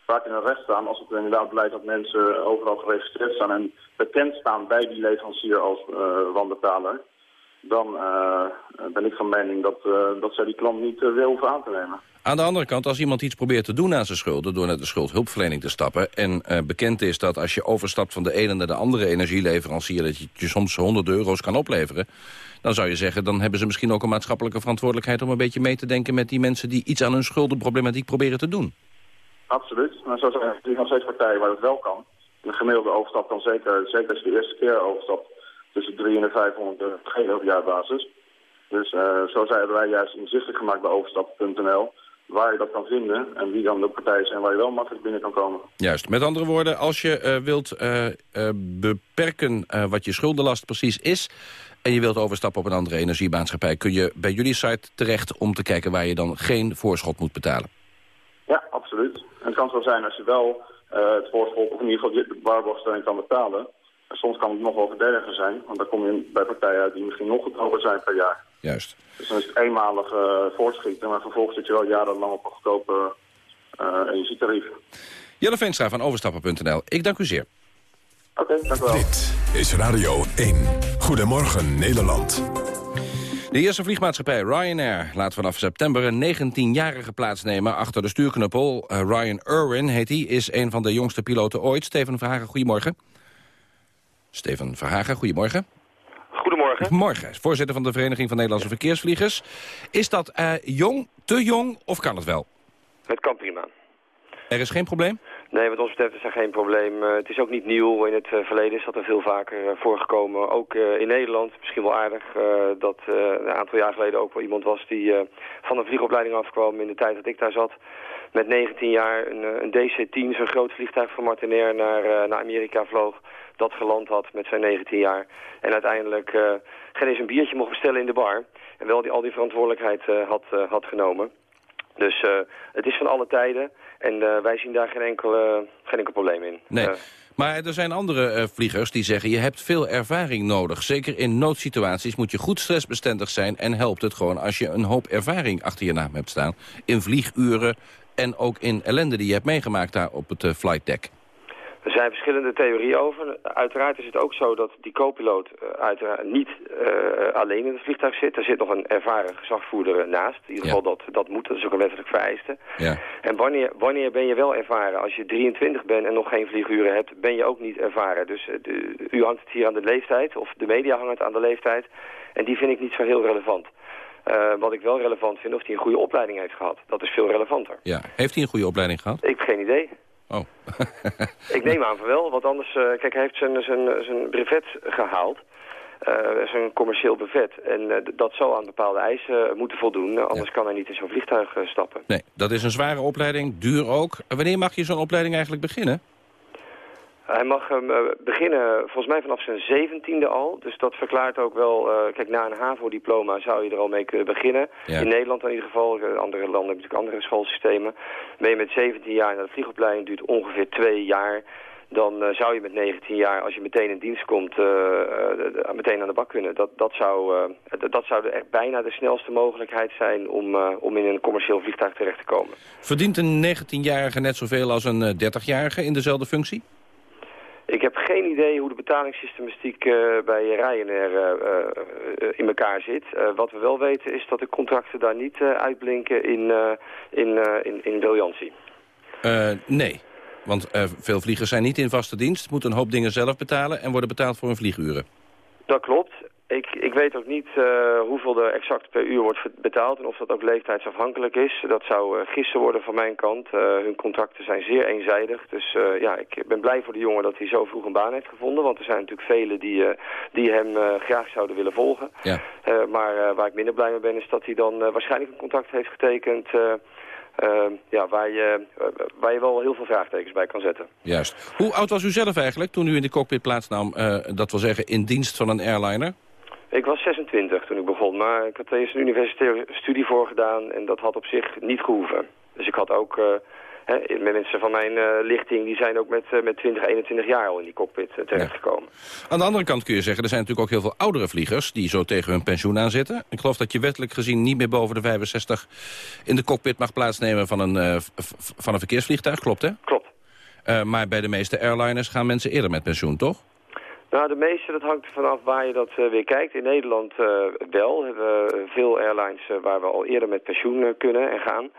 vaak in een recht staan als het inderdaad blijkt dat mensen overal geregistreerd staan en bekend staan bij die leverancier als eh wanbetaler. Dan eh, ben ik van mening dat, eh, dat zij die klant niet eh, weer hoeven aan te nemen. Aan de andere kant, als iemand iets probeert te doen aan zijn schulden... door naar de schuldhulpverlening te stappen... en eh, bekend is dat als je overstapt van de ene naar de andere energieleverancier... dat je, soms honderden euro's kan opleveren... dan zou je zeggen, dan hebben ze misschien ook een maatschappelijke verantwoordelijkheid... om een beetje mee te denken met die mensen die iets aan hun schuldenproblematiek proberen te doen. Absoluut. Maar zo zijn er nog steeds partijen waar het wel kan. Een gemiddelde overstap kan zeker, zeker als je de eerste keer overstapt, tussen 300 en 500 euro op jaarbasis. Dus eh, zo zijn wij juist inzichtelijk gemaakt bij overstap.nl waar je dat kan vinden en wie dan de partijen zijn waar je wel makkelijk binnen kan komen. Juist. Met andere woorden, als je eh, wilt eh, eh, beperken wat je schuldenlast precies is... en je wilt overstappen op een andere energiemaatschappij... kun je bij jullie site terecht om te kijken waar je dan geen voorschot moet betalen. Ja, absoluut. En het kan zo zijn als je wel het voorschot of in ieder geval de waarborgstelling kan betalen. En soms kan het nog wel verdediger zijn, want dan kom je bij partijen uit die misschien nog goedkoper zijn per jaar. Juist. Dus dan is het eenmalig eh, voorschieten, maar vervolgens zit je wel jarenlang op een goedkope eh, energietarief. Jelle Veenstra van overstappen.nl. Ik dank u zeer. Oké, dank u wel. Dit is Radio 1. Goedemorgen Nederland. De eerste vliegmaatschappij Ryanair laat vanaf september een 19-jarige plaatsnemen achter de stuurknuppel. Eh, Ryan Irwin heet hij, is een van de jongste piloten ooit. Steven Verhagen, goedemorgen. Steven Verhagen, goedemorgen. Goedemorgen. Morgen, voorzitter van de Vereniging van Nederlandse Verkeersvliegers. Is dat eh, jong, te jong of kan het wel? Het kan prima. Er is geen probleem? Nee, wat ons betreft is er geen probleem. Eh, het is ook niet nieuw. In het eh, verleden is dat er veel vaker voorgekomen. Ook in Nederland. Misschien wel aardig dat een aantal jaar geleden ook wel iemand was die van een vliegopleiding afkwam in de tijd dat ik daar zat. met 19 jaar een, een DC-10, zo'n groot vliegtuig van Martinair, naar, naar Amerika vloog. Dat geland had met zijn 19 jaar. En uiteindelijk eh, geen eens een biertje mocht bestellen in de bar. En wel die, al die verantwoordelijkheid eh, had, eh, had genomen. Dus het is van alle tijden. En wij zien daar geen enkel, eh, geen enkel probleem in. Nee. Maar er zijn andere vliegers die zeggen... je hebt veel ervaring nodig. Zeker in noodsituaties moet je goed stressbestendig zijn... en helpt het gewoon als je een hoop ervaring achter je naam hebt staan. In vlieguren en ook in ellende die je hebt meegemaakt daar op het flight deck. Er zijn verschillende theorieën over. Uiteraard is het ook zo dat die co-piloot eh, uiteraard niet eh, alleen in het vliegtuig zit. Er zit nog een ervaren gezagvoerder eh, naast. In ieder geval dat, dat moet, dat is ook een wettelijk vereiste. Ja. En wanneer, wanneer ben je wel ervaren? Als je 23 bent en nog geen vlieguren hebt, ben je ook niet ervaren. Dus de- u hangt het hier aan de leeftijd, of de media hangt het aan de leeftijd. En die vind ik niet zo heel relevant. Wat ik wel relevant vind, of hij een goede opleiding heeft gehad. Dat is veel relevanter. Ja. Heeft hij een goede opleiding gehad? Ik heb geen idee. Oh. Ik neem aan van wel, want anders... eh, kijk, hij heeft zijn, zijn, zijn brevet gehaald. Eh, zijn commercieel brevet. En eh, dat zal aan bepaalde eisen moeten voldoen. anders kan hij niet in zo'n vliegtuig stappen. Nee, dat is een zware opleiding, duur ook. Wanneer mag je zo'n opleiding eigenlijk beginnen? Hij mag hem eh, beginnen volgens mij vanaf zijn zeventiende al. Dus dat verklaart ook wel... eh, kijk, na een HAVO-diploma zou je er al mee kunnen beginnen. Ja. In Nederland in ieder geval. eh, Andere landen hebben natuurlijk andere schoolsystemen. Ben je met 17 jaar naar de vliegopleiding, duurt ongeveer twee jaar... Dan zou je met 19 jaar, als je meteen in dienst komt, meteen aan de bak kunnen. Dat, dat, zou, dat- zou de echt bijna de snelste mogelijkheid zijn om, om in een commercieel vliegtuig terecht te komen. Verdient een 19-jarige net zoveel als een eh, 30-jarige in dezelfde functie? Ik heb geen idee hoe de betalingssystematiek eh, bij Ryanair eh, in elkaar zit. Wat we wel weten is dat de contracten daar niet uitblinken in, in, in, in briljantie. Nee, want veel vliegers zijn niet in vaste dienst... moeten een hoop dingen zelf betalen en worden betaald voor hun vlieguren. Dat klopt. Ik, ik weet ook niet eh, hoeveel er exact per uur wordt betaald en of dat ook leeftijdsafhankelijk is. Dat zou eh, gissen worden van mijn kant. Eh, hun contracten zijn zeer eenzijdig. Dus ja, ik ben blij voor de jongen dat hij zo vroeg een baan heeft gevonden. Want er zijn natuurlijk velen die, die hem graag zouden willen volgen. Ja. Maar waar ik minder blij mee ben is dat hij dan waarschijnlijk een contract heeft getekend... ja, waar, je, waar je wel heel veel vraagtekens bij kan zetten. Juist. Hoe oud was u zelf eigenlijk toen u in de cockpit plaatsnam... eh, dat wil zeggen in dienst van een airliner? Ik was 26 toen ik begon, maar ik had er eerst een universitaire studie voor gedaan en dat had op zich niet gehoeven. Dus ik had ook, eh, hè, mensen van mijn eh, lichting, die zijn ook met, eh, met 20, 21 jaar al in die cockpit terechtgekomen. Aan de andere kant kun je zeggen, er zijn natuurlijk ook heel veel oudere vliegers... die zo tegen hun pensioen aan zitten. Ik geloof dat je wettelijk gezien niet meer boven de 65... in de cockpit mag plaatsnemen van een, van een verkeersvliegtuig, klopt hè? Klopt. Maar bij de meeste airliners gaan mensen eerder met pensioen, toch? Nou, de meeste, dat hangt er vanaf waar je dat eh, weer kijkt. In Nederland eh, wel. Hebben we veel airlines eh, waar we al eerder met pensioen kunnen en gaan.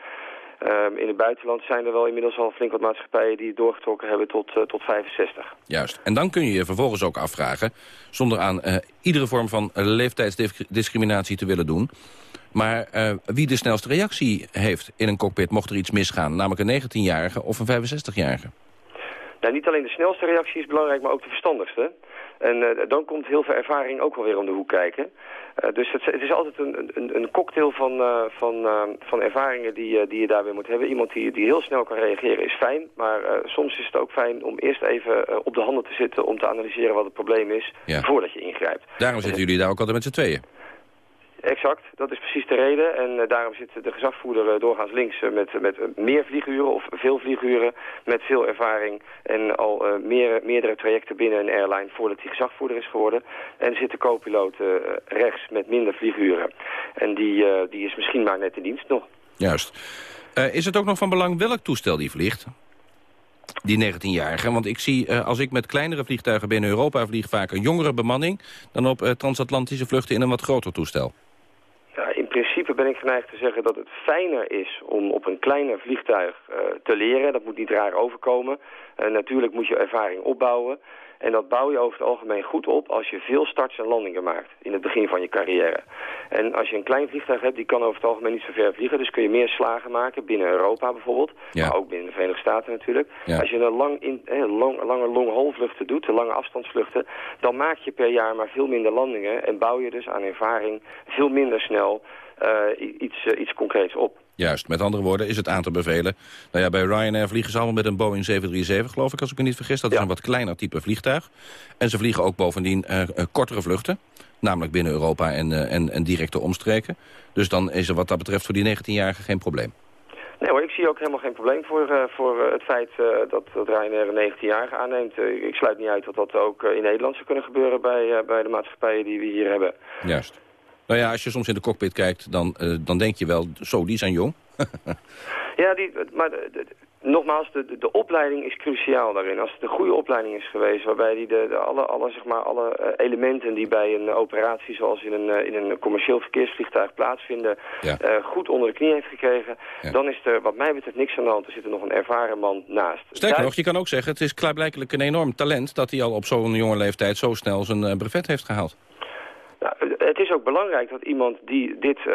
Ehm, in het buitenland zijn er wel inmiddels al flink wat maatschappijen die het doorgetrokken hebben tot, tot 65. Juist. En dan kun je je vervolgens ook afvragen... zonder aan iedere vorm van leeftijdsdiscriminatie te willen doen... maar wie de snelste reactie heeft in een cockpit mocht er iets misgaan... namelijk een 19-jarige of een 65-jarige. Nou, niet alleen de snelste reactie is belangrijk, maar ook de verstandigste. En eh, dan komt heel veel ervaring ook wel weer om de hoek kijken. Eh, dus het, het is altijd een, een, een cocktail van, eh, van, van ervaringen die, die je daarbij moet hebben. Iemand die, die heel snel kan reageren is fijn, maar soms is het ook fijn om eerst even op de handen te zitten om te analyseren wat het probleem is, Ja. voordat je ingrijpt. Daarom zitten jullie daar ook altijd met z'n tweeën. Exact, dat is precies de reden. En eh, daarom zit de gezagvoerder eh, doorgaans links eh, met, met meer vlieguren of veel vlieguren met veel ervaring en al meer, meerdere trajecten binnen een airline voordat hij gezagvoerder is geworden. En zit de co-piloot rechts met minder vlieguren. En die, die is misschien maar net in dienst nog. Juist. Is het ook nog van belang welk toestel die vliegt? Die 19-jarige. Want ik zie, als ik met kleinere vliegtuigen binnen Europa vlieg... vaak een jongere bemanning dan op transatlantische vluchten in een wat groter toestel. Ja, in principe ben ik geneigd te zeggen dat het fijner is om op een kleiner vliegtuig eh, te leren. Dat moet niet raar overkomen. Eh, natuurlijk moet je ervaring opbouwen. En dat bouw je over het algemeen goed op als je veel starts en landingen maakt in het begin van je carrière. En als je een klein vliegtuig hebt, die kan over het algemeen niet zo ver vliegen. Dus kun je meer slagen maken binnen Europa bijvoorbeeld. Ja. Maar ook binnen de Verenigde Staten natuurlijk. Ja. Als je een lang in, eh, lang, lange long-haul vluchten doet, de lange afstandsvluchten, dan maak je per jaar maar veel minder landingen. En bouw je dus aan ervaring veel minder snel eh, iets, eh, iets concreets op. Juist, met andere woorden is het aan te bevelen. Nou ja, bij Ryanair vliegen ze allemaal met een Boeing 737, geloof ik, als ik me niet vergis. Dat is een wat kleiner type vliegtuig. En ze vliegen ook bovendien eh, eh, kortere vluchten. Namelijk binnen Europa en, eh, en, en directe omstreken. Dus dan is er wat dat betreft voor die 19-jarigen geen probleem. Nee hoor, ik zie ook helemaal geen probleem voor, voor het feit dat, dat Ryanair een 19-jarige aanneemt. Ik sluit niet uit dat dat ook in Nederland zou kunnen gebeuren bij, bij de maatschappijen die we hier hebben. Juist. Nou ja, als je soms in de cockpit kijkt, dan, eh, dan denk je wel... zo, die zijn jong. Ja, die, maar de- de- nogmaals, de, de, de opleiding is cruciaal daarin. Als het een goede opleiding is geweest, waarbij die de, de alle, alle, zeg maar, alle eh, elementen die bij een operatie zoals in een, eh, in een commercieel verkeersvliegtuig plaatsvinden, Ja. goed onder de knie heeft gekregen, dan is er wat mij betreft niks aan de hand. Er zit er nog een ervaren man naast. Sterker Daar- nog, je kan ook zeggen, het is klaarblijkelijk een enorm talent... dat hij al op zo'n jonge leeftijd zo snel zijn brevet heeft gehaald. Het is ook belangrijk dat iemand die dit eh,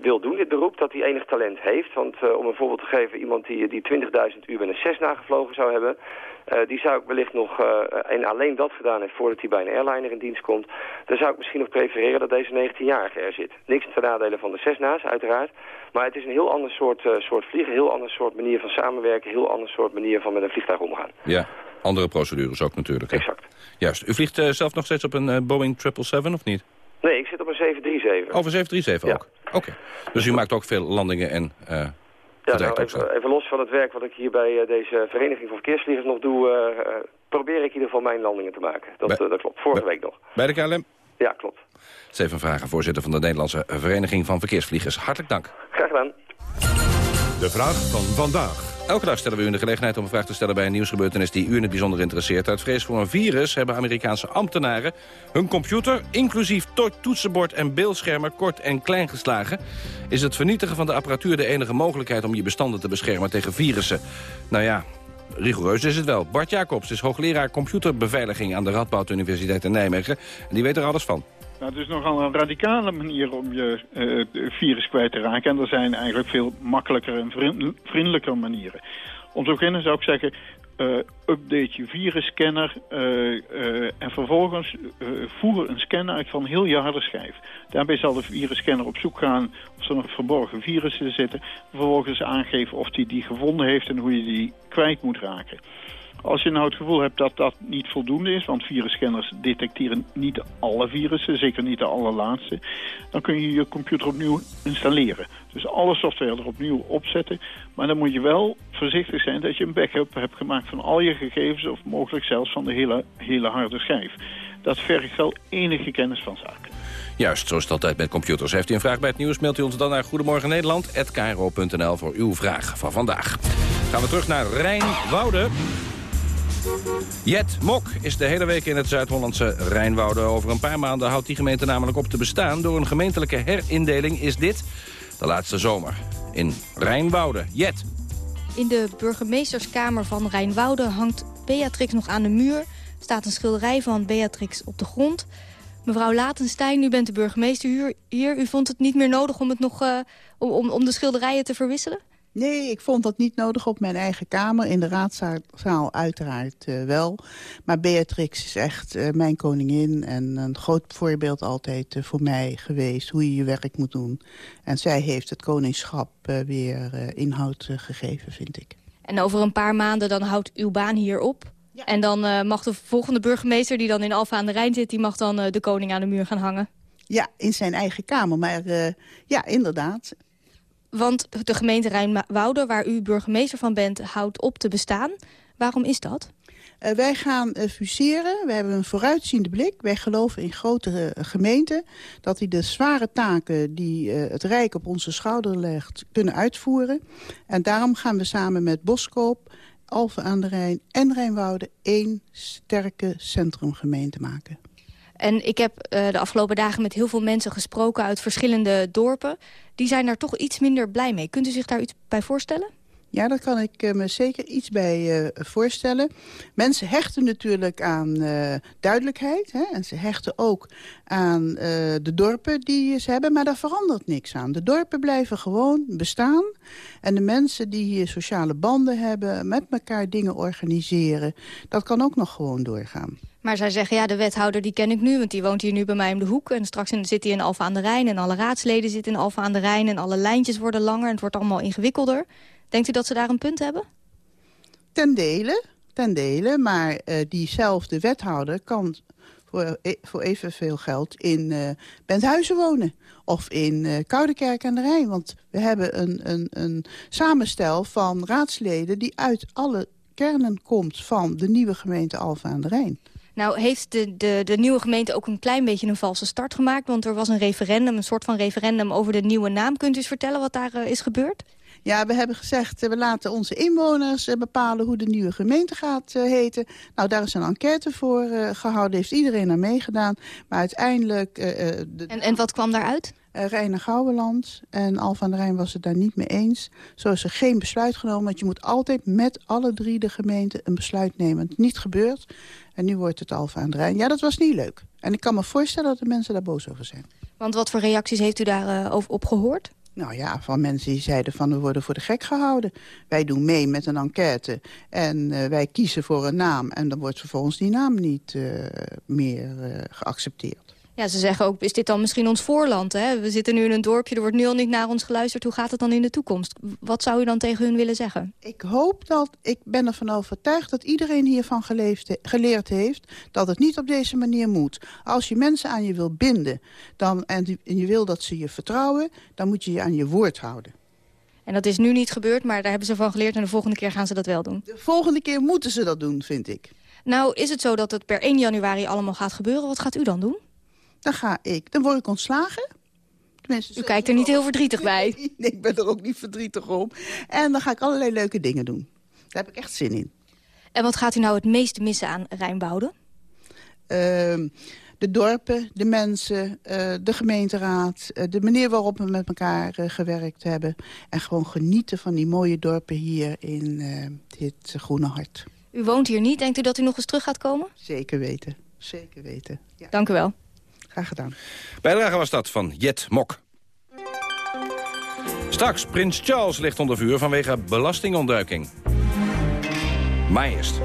wil doen, dit beroep, dat hij enig talent heeft. Want eh, om een voorbeeld te geven, iemand die, die 20.000 uur met een Cessna gevlogen zou hebben, eh, die zou ik wellicht nog, en alleen dat gedaan heeft voordat hij bij een airliner in dienst komt, dan zou ik misschien nog prefereren dat deze 19-jarige er zit. Niks ten nadele van de Cessna's, uiteraard. Maar het is een heel ander soort, soort vliegen, heel ander soort manier van samenwerken, heel ander soort manier van met een vliegtuig omgaan. Ja, andere procedures ook natuurlijk. hè? Exact. Juist. U vliegt eh, zelf nog steeds op een eh, Boeing 777 of niet? Nee, ik zit op een 737. Over 737 ook? Oké. Dus u maakt ook veel landingen en... eh Ja, nou, ook zo. even, even los van het werk wat ik hier bij deze Vereniging van Verkeersvliegers nog doe, probeer ik in ieder geval mijn landingen te maken. Dat, Bij- dat klopt. Vorige week nog. Bij de KLM? Ja, klopt. Steven Vragen, voorzitter van de Nederlandse Vereniging van Verkeersvliegers. Hartelijk dank. Graag gedaan. De vraag van vandaag. Elke dag stellen we u de gelegenheid om een vraag te stellen bij een nieuwsgebeurtenis die u in het bijzonder interesseert. Uit vrees voor een virus hebben Amerikaanse ambtenaren hun computer, inclusief to- toetsenbord en beeldschermen, kort en klein geslagen. Is het vernietigen van de apparatuur de enige mogelijkheid om je bestanden te beschermen tegen virussen? Nou ja, rigoureus is het wel. Bart Jacobs is hoogleraar computerbeveiliging aan de Radboud Universiteit in Nijmegen. En die weet er alles van. Nou, het is nogal een radicale manier om je eh, virus kwijt te raken. En er zijn eigenlijk veel makkelijker en vriend- vriendelijker manieren. Om te beginnen zou ik zeggen, eh, update je virusscanner eh, en vervolgens voer een scan uit van heel je harde schijf. Daarbij zal de virusscanner op zoek gaan of er nog verborgen virussen zitten. Vervolgens aangeven of hij die gevonden heeft en hoe je die kwijt moet raken. Als je nou het gevoel hebt dat dat niet voldoende is, want virusscanners detecteren niet alle virussen, zeker niet de allerlaatste, dan kun je je computer opnieuw installeren. Dus alle software er opnieuw opzetten, maar dan moet je wel voorzichtig zijn dat je een backup hebt gemaakt van al je gegevens of mogelijk zelfs van de hele, hele harde schijf. Dat vergt wel enige kennis van zaken. Juist, zo is het altijd met computers. Heeft u een vraag bij het nieuws, mailt u ons dan naar Goedemorgen Nederland@kro.nl voor uw vraag van vandaag. Gaan we terug naar Rijn Woude. Jet Mok is de hele week in het Zuid-Hollandse Rijnwoude. Over een paar maanden houdt die gemeente namelijk op te bestaan. Door een gemeentelijke herindeling is dit de laatste zomer in Rijnwoude. Jet. In de burgemeesterskamer van Rijnwoude hangt Beatrix nog aan de muur. staat een schilderij van Beatrix op de grond. Mevrouw Latenstein, u bent de burgemeester hier. U vond het niet meer nodig om, het nog, om, om, om de schilderijen te verwisselen? Nee, ik vond dat niet nodig op mijn eigen kamer. In de raadzaal uiteraard eh, wel. Maar Beatrix is echt eh, mijn koningin en een groot voorbeeld altijd eh, voor mij geweest. Hoe je je werk moet doen. En zij heeft het koningschap weer inhoud gegeven, vind ik. En over een paar maanden dan houdt uw baan hier op. En dan mag de volgende burgemeester die dan in Alfa aan de Rijn zit... die mag dan de koning aan de muur gaan hangen. Ja, in zijn eigen kamer. Maar ja, inderdaad. Want de gemeente Rijnwoude, waar u burgemeester van bent, houdt op te bestaan. Waarom is dat? Uh, wij gaan uh, fuseren. We hebben een vooruitziende blik. Wij geloven in grotere uh, gemeenten dat die de zware taken die het Rijk op onze schouder legt kunnen uitvoeren. En daarom gaan we samen met Boskoop, Alphen aan de Rijn en Rijnwoude één sterke centrumgemeente maken. En ik heb uh, de afgelopen dagen met heel veel mensen gesproken uit verschillende dorpen. Die zijn daar toch iets minder blij mee. Kunt u zich daar iets bij voorstellen? Ja, daar kan ik uh, me zeker iets bij uh, voorstellen. Mensen hechten natuurlijk aan duidelijkheid. Hè? En ze hechten ook aan de dorpen die ze hebben. Maar daar verandert niks aan. De dorpen blijven gewoon bestaan. En de mensen die hier sociale banden hebben... met elkaar dingen organiseren... dat kan ook nog gewoon doorgaan. Maar zij zeggen, ja, de wethouder die ken ik nu, want die woont hier nu bij mij om de hoek. En straks zit hij in Alfa aan de Rijn en alle raadsleden zitten in Alfa aan de Rijn... en alle lijntjes worden langer en het wordt allemaal ingewikkelder. Denkt u dat ze daar een punt hebben? Ten dele, ten dele. Maar eh, diezelfde wethouder kan voor, e- voor evenveel geld in eh Benthuizen wonen. Of in eh Koudekerk aan de Rijn. Want we hebben een, een, een samenstel van raadsleden... die uit alle kernen komt van de nieuwe gemeente Alphen aan de Rijn. Nou, heeft de, de, de nieuwe gemeente ook een klein beetje een valse start gemaakt? Want er was een referendum, een soort van referendum over de nieuwe naam. Kunt u eens vertellen wat daar eh, is gebeurd? Ja, we hebben gezegd, eh, we laten onze inwoners eh, bepalen hoe de nieuwe gemeente gaat heten. Nou, daar is een enquête voor eh, gehouden, heeft iedereen aan meegedaan. Maar uiteindelijk... de, En, en wat kwam daaruit? Uh, Rijn en Gouwenland en Al van der Rijn was het daar niet mee eens. Zo is er geen besluit genomen, want je moet altijd met alle drie de gemeenten een besluit nemen. Het niet gebeurd en nu wordt het Alfa aan de Rijn. Ja, dat was niet leuk. En ik kan me voorstellen dat de mensen daar boos over zijn. Want wat voor reacties heeft u daar eh, over op gehoord? Nou ja, van mensen die zeiden van we worden voor de gek gehouden. Wij doen mee met een enquête en eh, wij kiezen voor een naam... en dan wordt vervolgens die naam niet eh, meer eh, geaccepteerd. Ja, ze zeggen ook, is dit dan misschien ons voorland? Hè? We zitten nu in een dorpje, er wordt nu al niet naar ons geluisterd. Hoe gaat het dan in de toekomst? Wat zou u dan tegen hun willen zeggen? Ik hoop dat, ik ben ervan overtuigd dat iedereen hiervan geleefd, geleerd heeft... dat het niet op deze manier moet. Als je mensen aan je wil binden dan, en, en je wil dat ze je vertrouwen... dan moet je je aan je woord houden. En dat is nu niet gebeurd, maar daar hebben ze van geleerd... en de volgende keer gaan ze dat wel doen. De volgende keer moeten ze dat doen, vind ik. Nou, is het zo dat het per 1 januari allemaal gaat gebeuren? Wat gaat u dan doen? Dan ga ik, dan word ik ontslagen. Tenminste, U kijkt er niet heel verdrietig bij. Nee, ik ben er ook niet verdrietig om. En dan ga ik allerlei leuke dingen doen. Daar heb ik echt zin in. En wat gaat u nou het meeste missen aan Rijnbouwde? Ehm, de dorpen, de mensen, eh, de gemeenteraad... eh, de manier waarop we met elkaar eh, gewerkt hebben. En gewoon genieten van die mooie dorpen hier in dit groene hart. U woont hier niet. Denkt u dat u nog eens terug gaat komen? Zeker weten. Zeker weten. Ja. Dank u wel. Graag gedaan. Bijdrage was dat van Jet Mok. Straks, Prins Charles ligt onder vuur vanwege belastingontduiking. Maar eerst.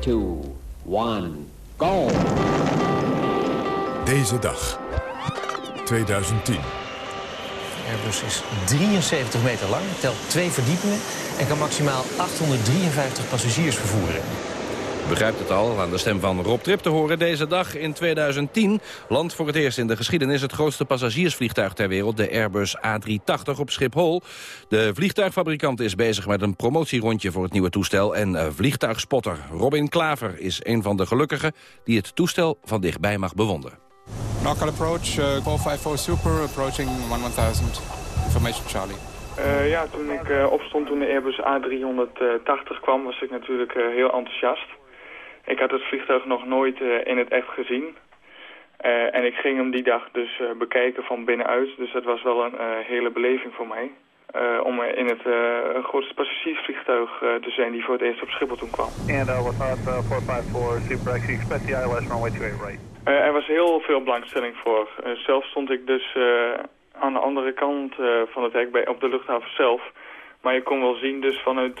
2, 1, go! Deze dag. 2010. Airbus is 73 meter lang, telt twee verdiepingen... en kan maximaal 853 passagiers vervoeren. Begrijpt het al, aan de stem van Rob Trip te horen. Deze dag in 2010 landt voor het eerst in de geschiedenis... het grootste passagiersvliegtuig ter wereld, de Airbus A380 op Schiphol. De vliegtuigfabrikant is bezig met een promotierondje voor het nieuwe toestel... en eh, vliegtuigspotter Robin Klaver is een van de gelukkigen... die het toestel van dichtbij mag bewonderen. Knock approach, uh, 454 Super, approaching 1000. Information Charlie. Eh, ja, toen ik eh, opstond toen de Airbus A380 kwam, was ik natuurlijk eh, heel enthousiast. Ik had het vliegtuig nog nooit eh, in het echt gezien. Eh, en ik ging hem die dag dus eh, bekijken van binnenuit. Dus dat was wel een hele beleving voor mij. Om in het grootste passagiersvliegtuig te zijn die voor het eerst op Schiphol toen kwam. With that uh, 454 Super X, expect the ILS runway 28 right. Er was heel veel belangstelling voor. Zelf stond ik dus aan de andere kant van het hek bij, op de luchthaven zelf. Maar je kon wel zien dus vanuit,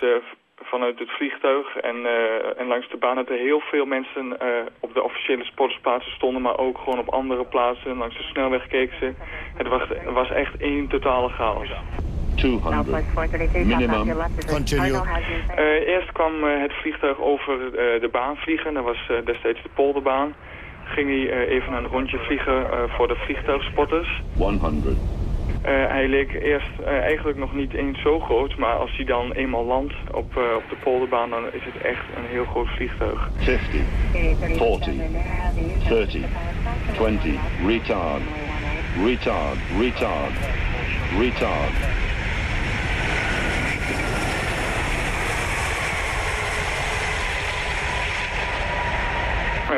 vanuit het vliegtuig en, eh, en langs de baan... dat er heel veel mensen eh, op de officiële sportsplaatsen stonden... maar ook gewoon op andere plaatsen. Langs de snelweg keken ze. Het was, het was echt één totale chaos. 200. Minimum. Continue. Eh, eerst kwam het vliegtuig over eh, de baan vliegen. Dat was eh, destijds de polderbaan. Ging hij eh, even een rondje vliegen eh, voor de vliegtuigspotters. 100. Eh, hij leek eerst eh, eigenlijk nog niet eens zo groot, maar als hij dan eenmaal landt op, eh, op de polderbaan, dan is het echt een heel groot vliegtuig. 50. 40. 30. 20. Retard. Retard. Retard. Retard.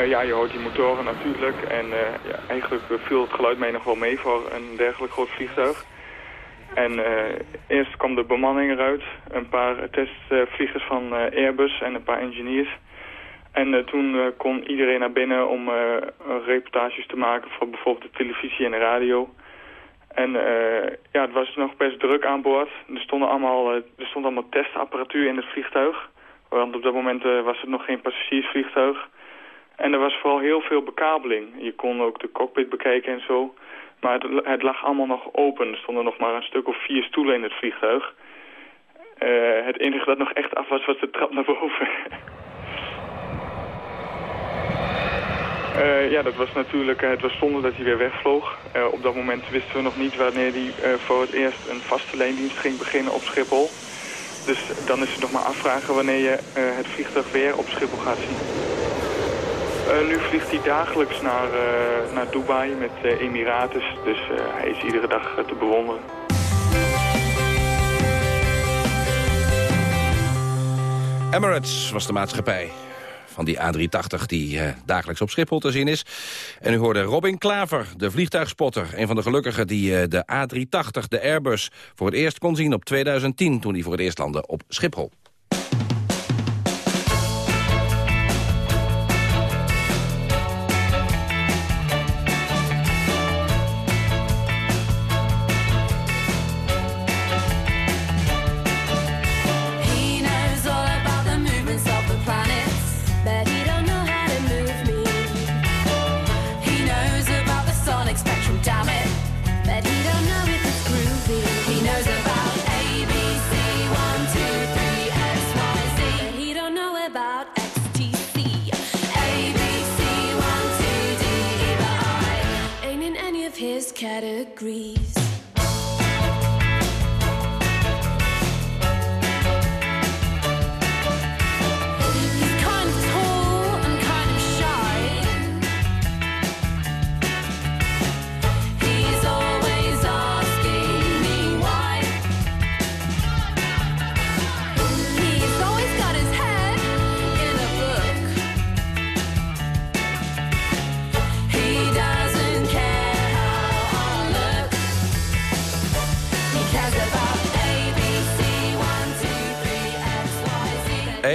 Ja, je hoort die motoren natuurlijk en eh, ja, eigenlijk viel het geluid mij nog wel mee voor een dergelijk groot vliegtuig. En eh, eerst kwam de bemanning eruit, een paar testvliegers van eh, Airbus en een paar engineers. En toen kon iedereen naar binnen om reportages te maken voor bijvoorbeeld de televisie en de radio. En ja, het was nog best druk aan boord. Er, stonden allemaal, er stond allemaal testapparatuur in het vliegtuig. Want op dat moment was het nog geen passagiersvliegtuig. En er was vooral heel veel bekabeling. Je kon ook de cockpit bekijken en zo. Maar het, het lag allemaal nog open. Er stonden nog maar een stuk of vier stoelen in het vliegtuig. Eh, het enige dat nog echt af was, was de trap naar boven. Eh, ja, dat was natuurlijk, eh, het was zonde dat hij weer wegvloog. Eh, op dat moment wisten we nog niet wanneer hij voor het eerst een vaste lijndienst ging beginnen op Schiphol. Dus dan is het nog maar afvragen wanneer je het vliegtuig weer op Schiphol gaat zien. Eh, nu vliegt hij dagelijks naar, eh, naar Dubai met eh, Emirates, dus hij is iedere dag te bewonderen. Emirates was de maatschappij van die A380 die dagelijks op Schiphol te zien is. En u hoorde Robin Klaver, de vliegtuigspotter. Een van de gelukkigen die de A380, de Airbus, voor het eerst kon zien op 2010... toen hij voor het eerst landde op Schiphol. Categories.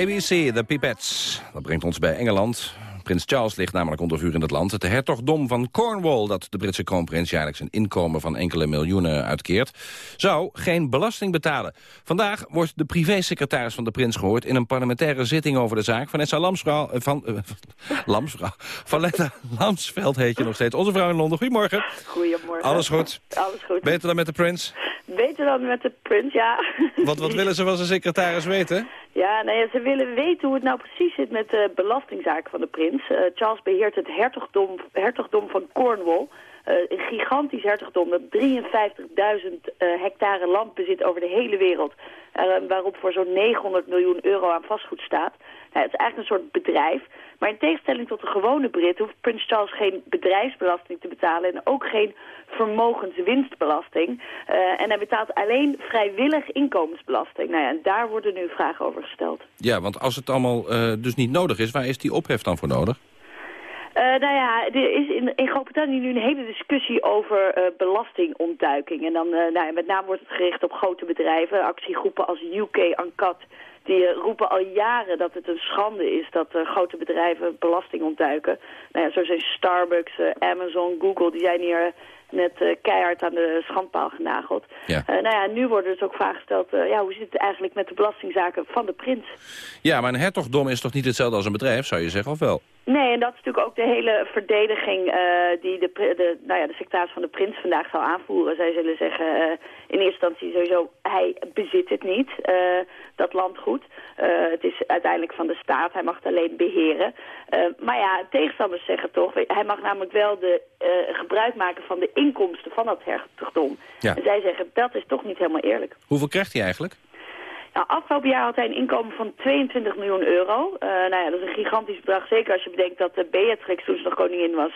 ABC, de Pipettes. Dat brengt ons bij Engeland. Prins Charles ligt namelijk onder vuur in het land. Het hertogdom van Cornwall, dat de Britse kroonprins jaarlijks een inkomen van enkele miljoenen uitkeert, zou geen belasting betalen. Vandaag wordt de privésecretaris van de prins gehoord in een parlementaire zitting over de zaak. Vanessa Lamsvrouw, eh, van, eh, Lamsvrouw, Valetta Lamsveld heet je nog steeds. Onze vrouw in Londen. Goedemorgen. Goedemorgen. Alles goed? Alles goed. Beter dan met de prins? Beter dan met de prins, ja. Wat, wat willen ze van zijn secretaris weten? Ja, nou ze willen weten hoe het nou precies zit met de belastingzaken van de prins. Eh, Charles beheert het hertogdom, hertogdom van Cornwall. Eh, een gigantisch hertogdom dat 53.000 eh, hectare land bezit over de hele wereld. waarop voor zo'n 900 miljoen euro aan vastgoed staat. Nou, het is eigenlijk een soort bedrijf. Maar in tegenstelling tot de gewone Brit hoeft Prins Charles geen bedrijfsbelasting te betalen... en ook geen vermogenswinstbelasting. Eh, en hij betaalt alleen vrijwillig inkomensbelasting. Nou ja, en daar worden nu vragen over gesteld. Ja, want als het allemaal eh, dus niet nodig is, waar is die ophef dan voor nodig? Eh, nou ja, er is in, in Groot-Brittannië nu een hele discussie over belastingontduiking. En dan, eh, nou ja, met name wordt het gericht op grote bedrijven. Actiegroepen als UK Uncut, die eh, roepen al jaren dat het een schande is dat eh, grote bedrijven belasting ontduiken. Nou ja, zo zijn Starbucks, eh, Amazon, Google, die zijn hier net eh, keihard aan de schandpaal genageld. Ja. Eh, nou ja, nu worden dus ook vragen gesteld, eh, ja, hoe zit het eigenlijk met de belastingzaken van de prins? Ja, maar een hertogdom is toch niet hetzelfde als een bedrijf, zou je zeggen, of wel? Nee, en dat is natuurlijk ook de hele verdediging die de, de, nou ja, de secretaris van de prins vandaag zal aanvoeren. Zij zullen zeggen, in eerste instantie sowieso, hij bezit het niet, dat landgoed. Het is uiteindelijk van de staat, hij mag het alleen beheren. Eh, maar ja, tegenstanders zeggen toch, hij mag namelijk wel de, gebruik maken van de inkomsten van dat hertogdom. Ja. En zij zeggen, dat is toch niet helemaal eerlijk. Hoeveel krijgt hij eigenlijk? Nou, afgelopen jaar had hij een inkomen van 22 miljoen euro. Eh, nou ja, dat is een gigantisch bedrag. Zeker als je bedenkt dat uh, Beatrix, toen ze nog koningin was,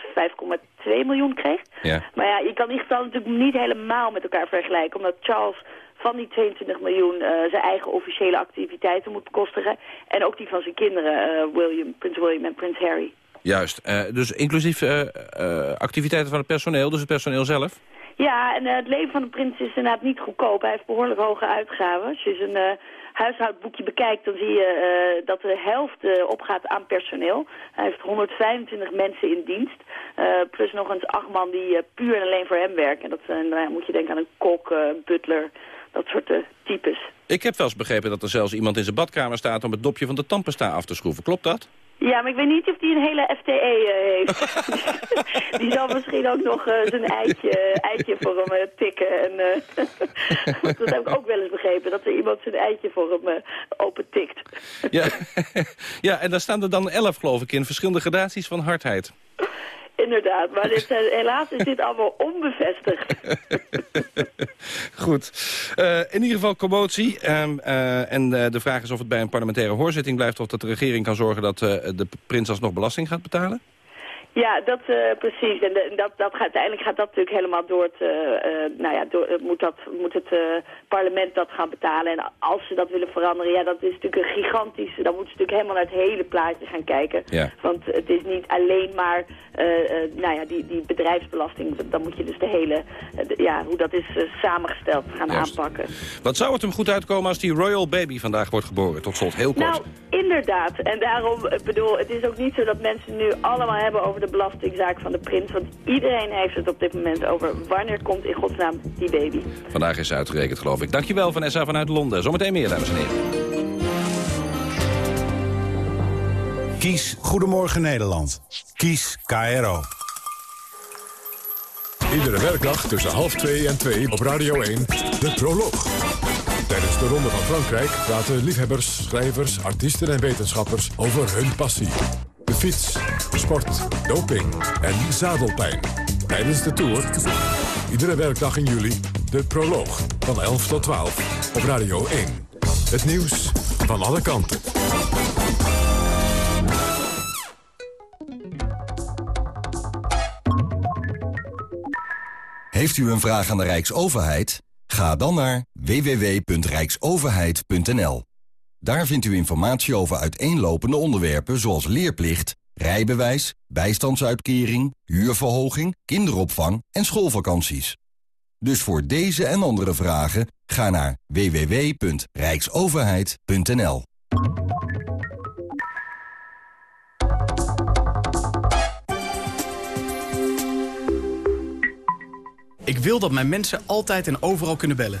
5,2 miljoen kreeg. Ja. Maar ja, je kan die getallen natuurlijk niet helemaal met elkaar vergelijken. Omdat Charles van die 22 miljoen eh, zijn eigen officiële activiteiten moet bekostigen. En ook die van zijn kinderen, eh, William, Prins William en Prins Harry. Juist, eh, dus inclusief eh, eh, activiteiten van het personeel, dus het personeel zelf? Ja, en het leven van de prins is inderdaad niet goedkoop. Hij heeft behoorlijk hoge uitgaven. Als je zijn huishoudboekje bekijkt, dan zie je dat de helft opgaat aan personeel. Hij heeft 125 mensen in dienst. plus nog eens acht man die puur en alleen voor hem werken. En dat nou moet je denken aan een kok, een butler, dat soort types. Ik heb wel eens begrepen dat er zelfs iemand in zijn badkamer staat... om het dopje van de tandpasta af te schroeven. Klopt dat? Ja, maar ik weet niet of die een hele FTE eh, heeft. die zal misschien ook nog eh, zijn eitje, eitje voor hem eh, tikken. En, eh, dat heb ik ook wel eens begrepen, dat er iemand zijn eitje voor hem eh, open tikt. Ja. ja, en daar staan er dan elf, geloof ik, in. Verschillende gradaties van hardheid. Inderdaad, maar helaas is dit allemaal onbevestigd. Goed. Eh, in ieder geval commotie. Ehm, eh, en eh, de vraag is of het bij een parlementaire hoorzitting blijft... of dat de regering kan zorgen dat de prins alsnog belasting gaat betalen. Ja, dat eh, precies. En de- dat, dat gaat, uiteindelijk gaat dat natuurlijk helemaal door het, eh, eh, nou ja, door, moet, dat, moet het parlement dat gaan betalen. En als ze dat willen veranderen, ja, dat is natuurlijk een gigantische, dan moeten ze natuurlijk helemaal naar het hele plaatje gaan kijken. Ja. Want het is niet alleen maar, nou ja, die, die bedrijfsbelasting, dan moet je dus de hele, de- ja, hoe dat is samengesteld gaan Juist. aanpakken. Wat zou het hem goed uitkomen als die royal baby vandaag wordt geboren? Tot slot, heel kort. Nou, inderdaad. En daarom, ik bedoel, het is ook niet zo dat mensen nu allemaal hebben over de belastingzaak van de prins. Want iedereen heeft het op dit moment over wanneer komt in godsnaam die baby. Vandaag is ze uitgerekend, geloof ik. Dankjewel, Vanessa vanuit Londen. Zometeen meer, dames en heren. Kies Goedemorgen Nederland. Kies KRO. Iedere werkdag tussen half twee en twee op Radio 1, de proloog. Tijdens de Ronde van Frankrijk praten liefhebbers, schrijvers, artiesten en wetenschappers over hun passie. De fiets, sport, doping en zadelpijn. Tijdens de Tour, iedere werkdag in juli, de proloog van 11 tot 12 op Radio 1. Het nieuws van alle kanten. Heeft u een vraag aan de Rijksoverheid? Ga dan naar www.rijksoverheid.nl. Daar vindt u informatie over uiteenlopende onderwerpen zoals leerplicht, rijbewijs, bijstandsuitkering, huurverhoging, kinderopvang en schoolvakanties. Dus voor deze en andere vragen ga naar www.rijksoverheid.nl. Ik wil dat mijn mensen altijd en overal kunnen bellen.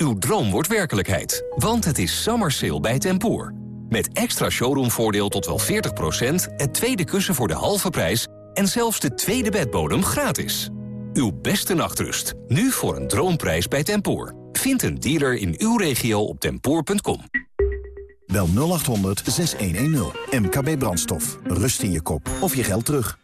Uw droom wordt werkelijkheid, want het is summer sale bij Tempoor. Met extra showroomvoordeel tot wel 40%, het tweede kussen voor de halve prijs... en zelfs de tweede bedbodem gratis. Uw beste nachtrust, nu voor een droomprijs bij Tempoor. Vind een dealer in uw regio op tempoor.com. Bel 0800 6110. MKB Brandstof. Rust in je kop of je geld terug.